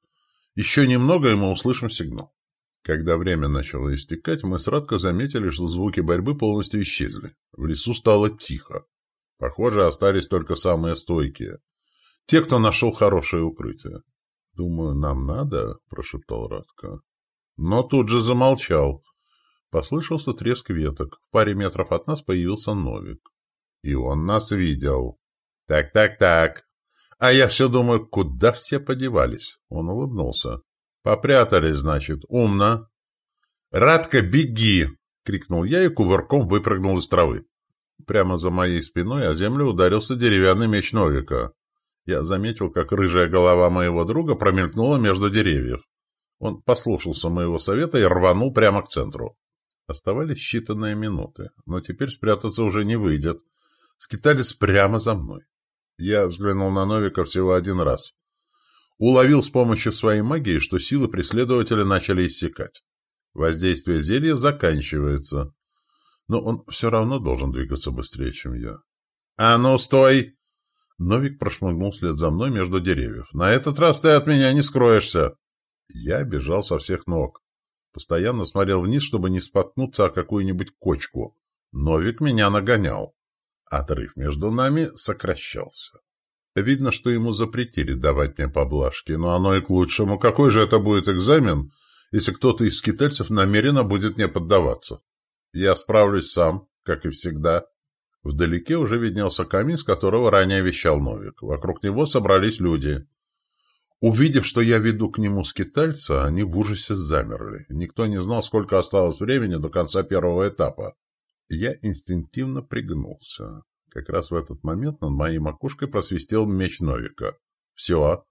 Еще немного, и мы услышим сигнал. Когда время начало истекать, мы с Радко заметили, что звуки борьбы полностью исчезли. В лесу стало тихо. Похоже, остались только самые стойкие. Те, кто нашел хорошее укрытие. «Думаю, нам надо?» — прошептал Радко. Но тут же замолчал. Послышался треск веток. В паре метров от нас появился Новик. И он нас видел. «Так, так, так. А я все думаю, куда все подевались?» Он улыбнулся. «Попрятались, значит. Умно». «Радко, беги!» — крикнул я и кувырком выпрыгнул из травы. Прямо за моей спиной о землю ударился деревянный меч Новика. Я заметил, как рыжая голова моего друга промелькнула между деревьев. Он послушался моего совета и рванул прямо к центру. Оставались считанные минуты, но теперь спрятаться уже не выйдет. Скитались прямо за мной. Я взглянул на Новика всего один раз. Уловил с помощью своей магии, что силы преследователя начали иссякать. Воздействие зелья заканчивается. Но он все равно должен двигаться быстрее, чем я. «А ну, стой!» Новик прошмыгнул вслед за мной между деревьев. «На этот раз ты от меня не скроешься!» Я бежал со всех ног. Постоянно смотрел вниз, чтобы не споткнуться о какую-нибудь кочку. Новик меня нагонял. Отрыв между нами сокращался. Видно, что ему запретили давать мне поблажки, но оно и к лучшему. Какой же это будет экзамен, если кто-то из скитальцев намеренно будет мне поддаваться? Я справлюсь сам, как и всегда. Вдалеке уже виднелся камин, с которого ранее вещал Новик. Вокруг него собрались люди. Увидев, что я веду к нему скитальца, они в ужасе замерли. Никто не знал, сколько осталось времени до конца первого этапа. Я инстинктивно пригнулся. Как раз в этот момент над моей макушкой просвистел меч Новика. Все.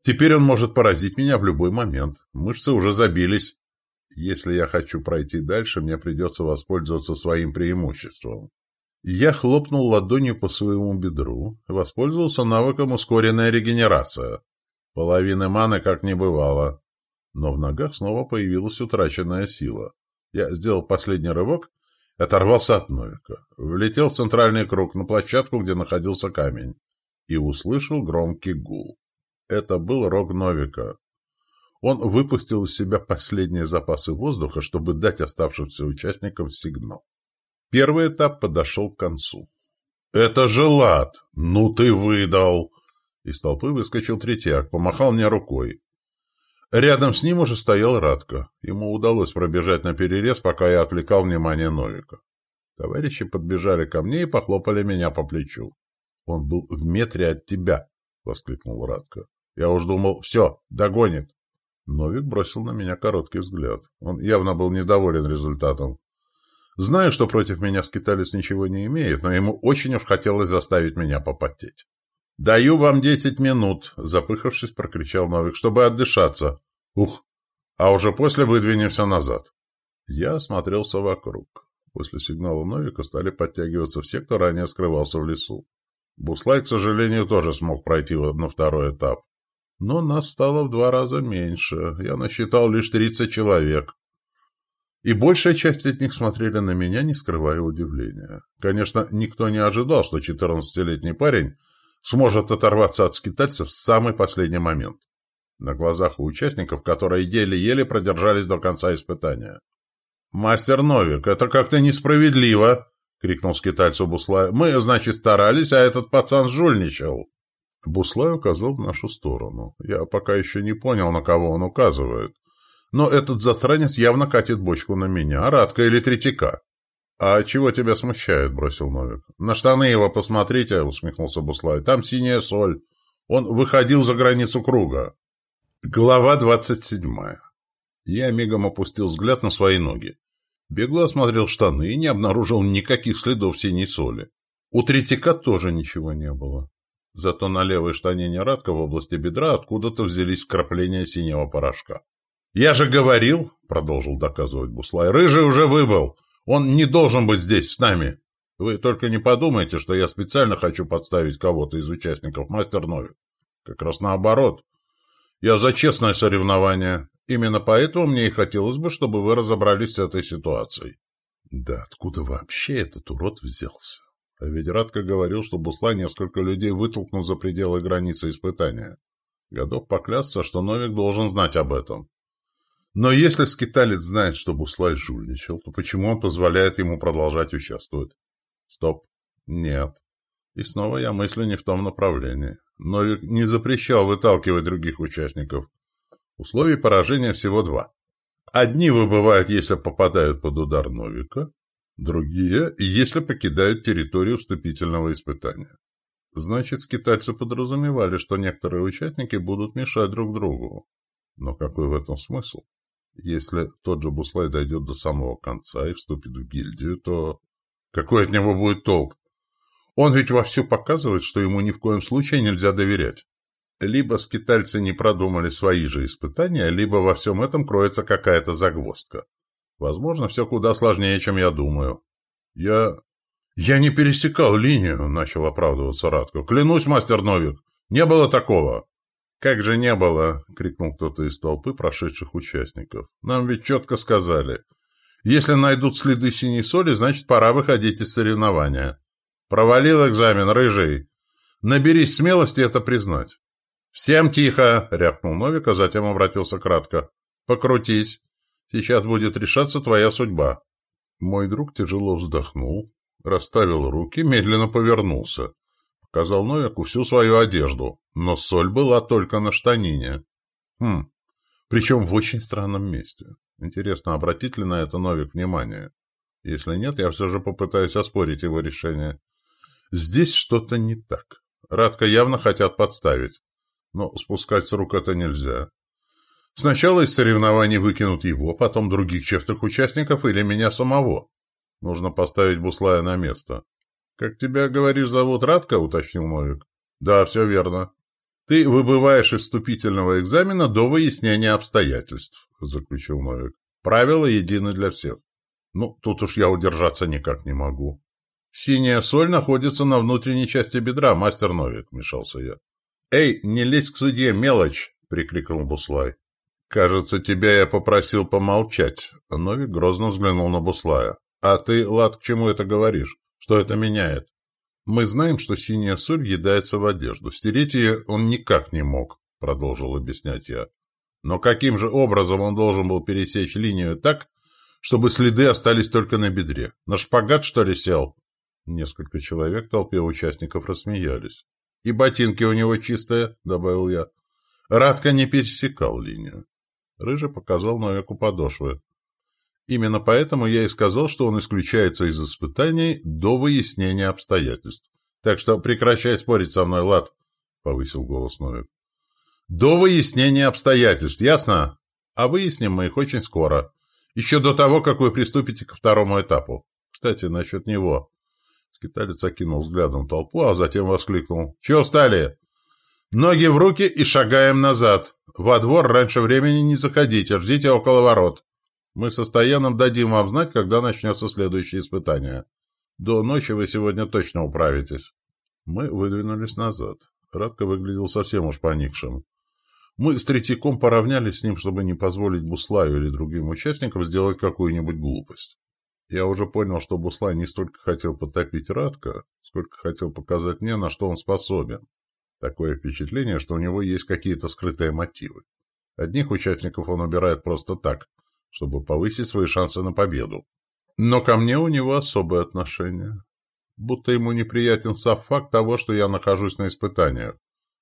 Теперь он может поразить меня в любой момент. Мышцы уже забились. Если я хочу пройти дальше, мне придется воспользоваться своим преимуществом. Я хлопнул ладонью по своему бедру, воспользовался навыком ускоренная регенерация. Половины маны как не бывало. Но в ногах снова появилась утраченная сила. Я сделал последний рывок оторвался от Новика. Влетел в центральный круг на площадку, где находился камень, и услышал громкий гул. Это был рог Новика. Он выпустил из себя последние запасы воздуха, чтобы дать оставшимся участникам сигнал. Первый этап подошел к концу. «Это же лад! Ну ты выдал!» Из толпы выскочил третьяк, помахал мне рукой. Рядом с ним уже стоял Радко. Ему удалось пробежать на перерез, пока я отвлекал внимание Новика. Товарищи подбежали ко мне и похлопали меня по плечу. «Он был в метре от тебя!» — воскликнул Радко. «Я уж думал, все, догонит!» Новик бросил на меня короткий взгляд. Он явно был недоволен результатом. Знаю, что против меня скиталец ничего не имеет, но ему очень уж хотелось заставить меня попотеть. «Даю вам десять минут», — запыхавшись, прокричал Новик, — «чтобы отдышаться. Ух! А уже после выдвинемся назад». Я осмотрелся вокруг. После сигнала Новика стали подтягиваться все, кто ранее скрывался в лесу. Буслай, к сожалению, тоже смог пройти на второй этап. Но нас стало в два раза меньше. Я насчитал лишь тридцать человек. И большая часть из них смотрели на меня, не скрывая удивления. Конечно, никто не ожидал, что четырнадцатилетний парень сможет оторваться от скитальцев в самый последний момент. На глазах у участников, которые еле-еле продержались до конца испытания. «Мастер Новик, это как-то несправедливо!» — крикнул скитальцу Буслай. «Мы, значит, старались, а этот пацан жульничал!» Буслай указал в нашу сторону. Я пока еще не понял, на кого он указывает. Но этот засранец явно катит бочку на меня, Радка или Третьяка. «А чего тебя смущает?» — бросил Новик. «На штаны его посмотрите», — усмехнулся Буслай. «Там синяя соль. Он выходил за границу круга». Глава двадцать седьмая. Я мигом опустил взгляд на свои ноги. Бегло осмотрел штаны и не обнаружил никаких следов синей соли. У Третьяка тоже ничего не было. Зато на левой штанине Радка в области бедра откуда-то взялись вкрапления синего порошка. «Я же говорил», — продолжил доказывать Буслай, — «рыжий уже выбыл. Он не должен быть здесь с нами. Вы только не подумайте, что я специально хочу подставить кого-то из участников мастер Новик. Как раз наоборот. Я за честное соревнование. Именно поэтому мне и хотелось бы, чтобы вы разобрались с этой ситуацией». Да откуда вообще этот урод взялся? А ведь Радко говорил, что Бусла несколько людей вытолкнул за пределы границы испытания. Годов поклясться, что Новик должен знать об этом. Но если скиталец знает, что Буслай жульничал, то почему он позволяет ему продолжать участвовать? Стоп. Нет. И снова я мыслю не в том направлении. Новик не запрещал выталкивать других участников. Условий поражения всего два. Одни выбывают, если попадают под удар Новика, другие, если покидают территорию вступительного испытания. Значит, скитальцы подразумевали, что некоторые участники будут мешать друг другу. Но какой в этом смысл? Если тот же Буслай дойдет до самого конца и вступит в гильдию, то какой от него будет толк? Он ведь вовсю показывает, что ему ни в коем случае нельзя доверять. Либо скитальцы не продумали свои же испытания, либо во всем этом кроется какая-то загвоздка. Возможно, все куда сложнее, чем я думаю. Я... Я не пересекал линию, начал оправдываться Радко. Клянусь, мастер Новик, не было такого. «Как же не было!» — крикнул кто-то из толпы прошедших участников. «Нам ведь четко сказали. Если найдут следы синей соли, значит, пора выходить из соревнования. Провалил экзамен, рыжий. Наберись смелости это признать». «Всем тихо!» — рявкнул Новик, а затем обратился кратко. «Покрутись. Сейчас будет решаться твоя судьба». Мой друг тяжело вздохнул, расставил руки, медленно повернулся. Показал Новику всю свою одежду, но соль была только на штанине. Хм, причем в очень странном месте. Интересно, обратит ли на это Новик внимание? Если нет, я все же попытаюсь оспорить его решение. Здесь что-то не так. Радко явно хотят подставить. Но спускать с рук это нельзя. Сначала из соревнований выкинут его, потом других честных участников или меня самого. Нужно поставить Буслая на место. «Как тебя, говоришь, зовут Радко?» — уточнил Новик. «Да, все верно. Ты выбываешь из вступительного экзамена до выяснения обстоятельств», — заключил Новик. «Правила едины для всех». «Ну, тут уж я удержаться никак не могу». «Синяя соль находится на внутренней части бедра, мастер Новик», — вмешался я. «Эй, не лезь к судье, мелочь!» — прикрикнул Буслай. «Кажется, тебя я попросил помолчать». Новик грозно взглянул на Буслая. «А ты, Лад, к чему это говоришь? Что это меняет? Мы знаем, что синяя соль въедается в одежду. Стереть ее он никак не мог, продолжил объяснять я. Но каким же образом он должен был пересечь линию так, чтобы следы остались только на бедре? На шпагат, что ли, сел? Несколько человек в толпе участников рассмеялись. «И ботинки у него чистые», — добавил я. Радко не пересекал линию. Рыжий показал Новику подошвы. Именно поэтому я и сказал, что он исключается из испытаний до выяснения обстоятельств. Так что прекращай спорить со мной, Лад, — повысил голос Новик. До выяснения обстоятельств, ясно? А выясним мы их очень скоро. Еще до того, как вы приступите ко второму этапу. Кстати, насчет него. Скиталец окинул взглядом толпу, а затем воскликнул. «Чего встали? Ноги в руки и шагаем назад. Во двор раньше времени не заходите, ждите около ворот. Мы со Стояном дадим вам знать, когда начнется следующее испытание. До ночи вы сегодня точно управитесь. Мы выдвинулись назад. Радко выглядел совсем уж поникшим. Мы с Третьяком поравнялись с ним, чтобы не позволить Буслаю или другим участникам сделать какую-нибудь глупость. Я уже понял, что Буслай не столько хотел потопить Радка, сколько хотел показать мне, на что он способен. Такое впечатление, что у него есть какие-то скрытые мотивы. Одних участников он убирает просто так, чтобы повысить свои шансы на победу. Но ко мне у него особое отношение. Будто ему неприятен сам факт того, что я нахожусь на испытаниях.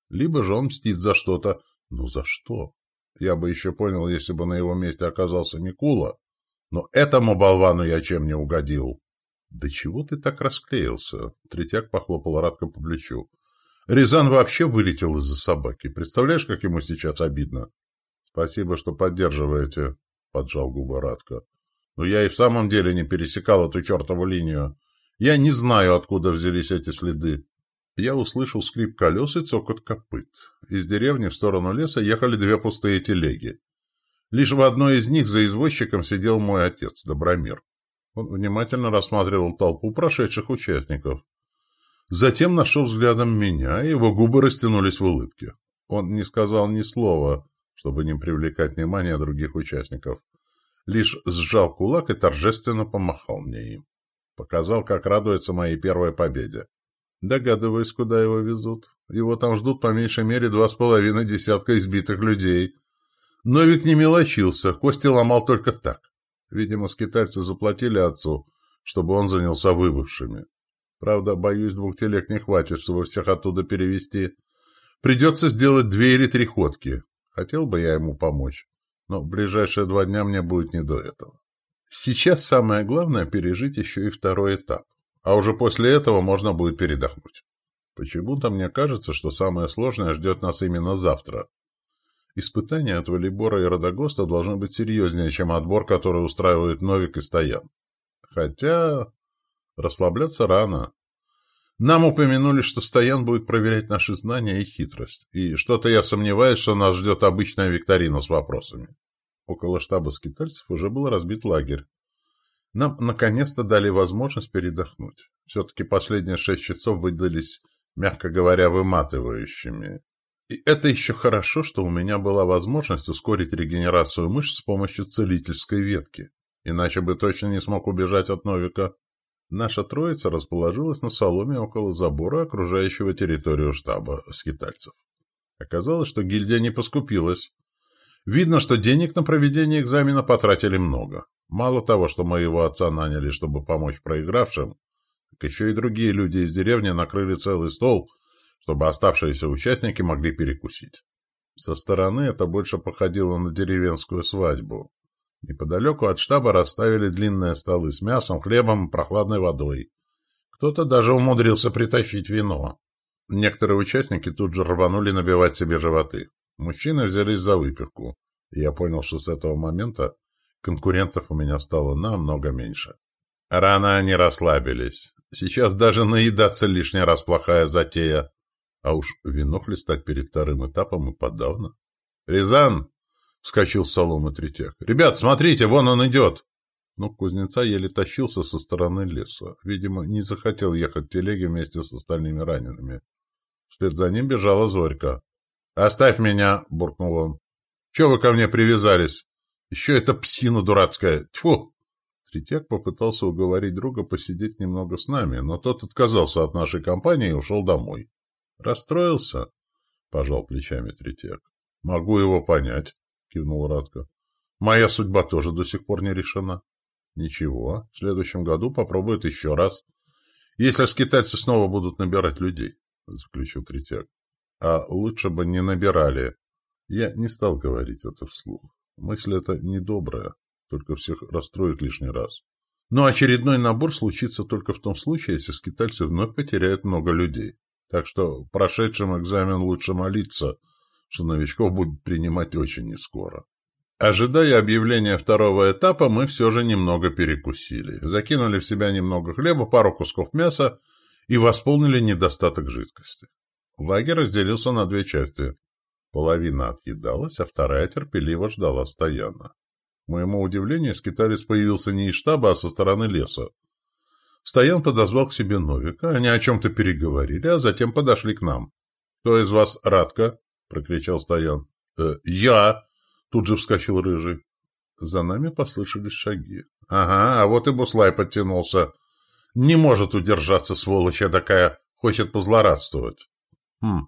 Либо же он мстит за что-то. Ну за что? Я бы еще понял, если бы на его месте оказался Микула. Но этому болвану я чем не угодил. — Да чего ты так расклеился? — Третьяк похлопал Радко по плечу. — Рязан вообще вылетел из-за собаки. Представляешь, как ему сейчас обидно? — Спасибо, что поддерживаете, — поджал губы Радко. — Но я и в самом деле не пересекал эту чертову линию. Я не знаю, откуда взялись эти следы. Я услышал скрип колес и цокот копыт. Из деревни в сторону леса ехали две пустые телеги. Лишь в одной из них за извозчиком сидел мой отец, Добромир. Он внимательно рассматривал толпу прошедших участников. Затем нашел взглядом меня, и его губы растянулись в улыбке. Он не сказал ни слова, чтобы не привлекать внимание других участников. Лишь сжал кулак и торжественно помахал мне им. Показал, как радуется моей первой победе. Догадываюсь, куда его везут. Его там ждут по меньшей мере два с половиной десятка избитых людей. Новик не мелочился, кости ломал только так. Видимо, скитальцы заплатили отцу, чтобы он занялся выбывшими. Правда, боюсь, двух телег не хватит, чтобы всех оттуда перевести. Придется сделать две или три ходки. Хотел бы я ему помочь, но в ближайшие два дня мне будет не до этого. Сейчас самое главное пережить еще и второй этап, а уже после этого можно будет передохнуть. Почему-то мне кажется, что самое сложное ждет нас именно завтра. Испытания от Валибора и Родогоста должны быть серьезнее, чем отбор, который устраивают Новик и Стоян. Хотя расслабляться рано. Нам упомянули, что Стоян будет проверять наши знания и хитрость, и что-то я сомневаюсь, что нас ждет обычная викторина с вопросами. Около штаба скитальцев уже был разбит лагерь. Нам наконец-то дали возможность передохнуть. Все-таки последние шесть часов выдались, мягко говоря, выматывающими. И это еще хорошо, что у меня была возможность ускорить регенерацию мышц с помощью целительской ветки. Иначе бы точно не смог убежать от Новика. Наша троица расположилась на соломе около забора, окружающего территорию штаба скитальцев. Оказалось, что гильдия не поскупилась. Видно, что денег на проведение экзамена потратили много. Мало того, что моего отца наняли, чтобы помочь проигравшим, так еще и другие люди из деревни накрыли целый стол – чтобы оставшиеся участники могли перекусить. Со стороны это больше походило на деревенскую свадьбу. Неподалеку от штаба расставили длинные столы с мясом, хлебом и прохладной водой. Кто-то даже умудрился притащить вино. Некоторые участники тут же рванули набивать себе животы. Мужчины взялись за выпивку. И я понял, что с этого момента конкурентов у меня стало намного меньше. Рано они расслабились. Сейчас даже наедаться лишний раз плохая затея. А уж вино хлестать перед вторым этапом и подавно. «Рязан!» — вскочил с соломы Третьяк. «Ребят, смотрите, вон он идет!» Но кузнеца еле тащился со стороны леса. Видимо, не захотел ехать в телеге вместе с остальными ранеными. Вслед за ним бежала Зорька. «Оставь меня!» — буркнул он. «Чего вы ко мне привязались? Еще эта псина дурацкая! Тьфу!» Третьяк попытался уговорить друга посидеть немного с нами, но тот отказался от нашей компании и ушел домой. Расстроился? Пожал плечами Третьяк. Могу его понять, кивнул Радко. Моя судьба тоже до сих пор не решена. Ничего, в следующем году попробует еще раз. Если скитальцы снова будут набирать людей, заключил Третьяк. А лучше бы не набирали. Я не стал говорить это вслух. Мысль эта недобрая, только всех расстроит лишний раз. Но очередной набор случится только в том случае, если скитальцы вновь потеряют много людей. Так что прошедшим экзамен лучше молиться, что новичков будет принимать очень нескоро. Ожидая объявления второго этапа, мы все же немного перекусили. Закинули в себя немного хлеба, пару кусков мяса и восполнили недостаток жидкости. Лагерь разделился на две части. Половина отъедалась, а вторая терпеливо ждала стояна. К моему удивлению, скиталец появился не из штаба, а со стороны леса. Стоян подозвал к себе Новика, они о чем-то переговорили, а затем подошли к нам. — Кто из вас Радко? — прокричал Стоян. «Э, — Я! — тут же вскочил Рыжий. За нами послышались шаги. — Ага, а вот и Буслай подтянулся. Не может удержаться, сволочь такая, хочет позлорадствовать. — Хм.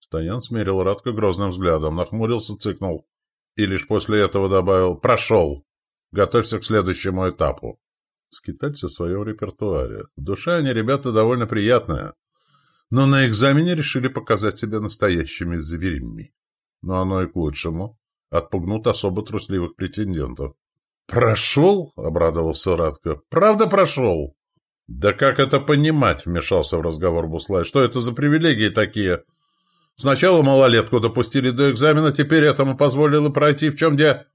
Стоян смерил Радко грозным взглядом, нахмурился, цыкнул. И лишь после этого добавил «Прошел! Готовься к следующему этапу!» скитальцы в своем репертуаре. В душе они ребята довольно приятные, но на экзамене решили показать себя настоящими зверями. Но оно и к лучшему. отпугнут особо трусливых претендентов. «Прошел?» — обрадовался Радко. «Правда прошел?» «Да как это понимать?» — вмешался в разговор Буслай. «Что это за привилегии такие? Сначала малолетку допустили до экзамена, теперь этому позволили пройти. В чем где...»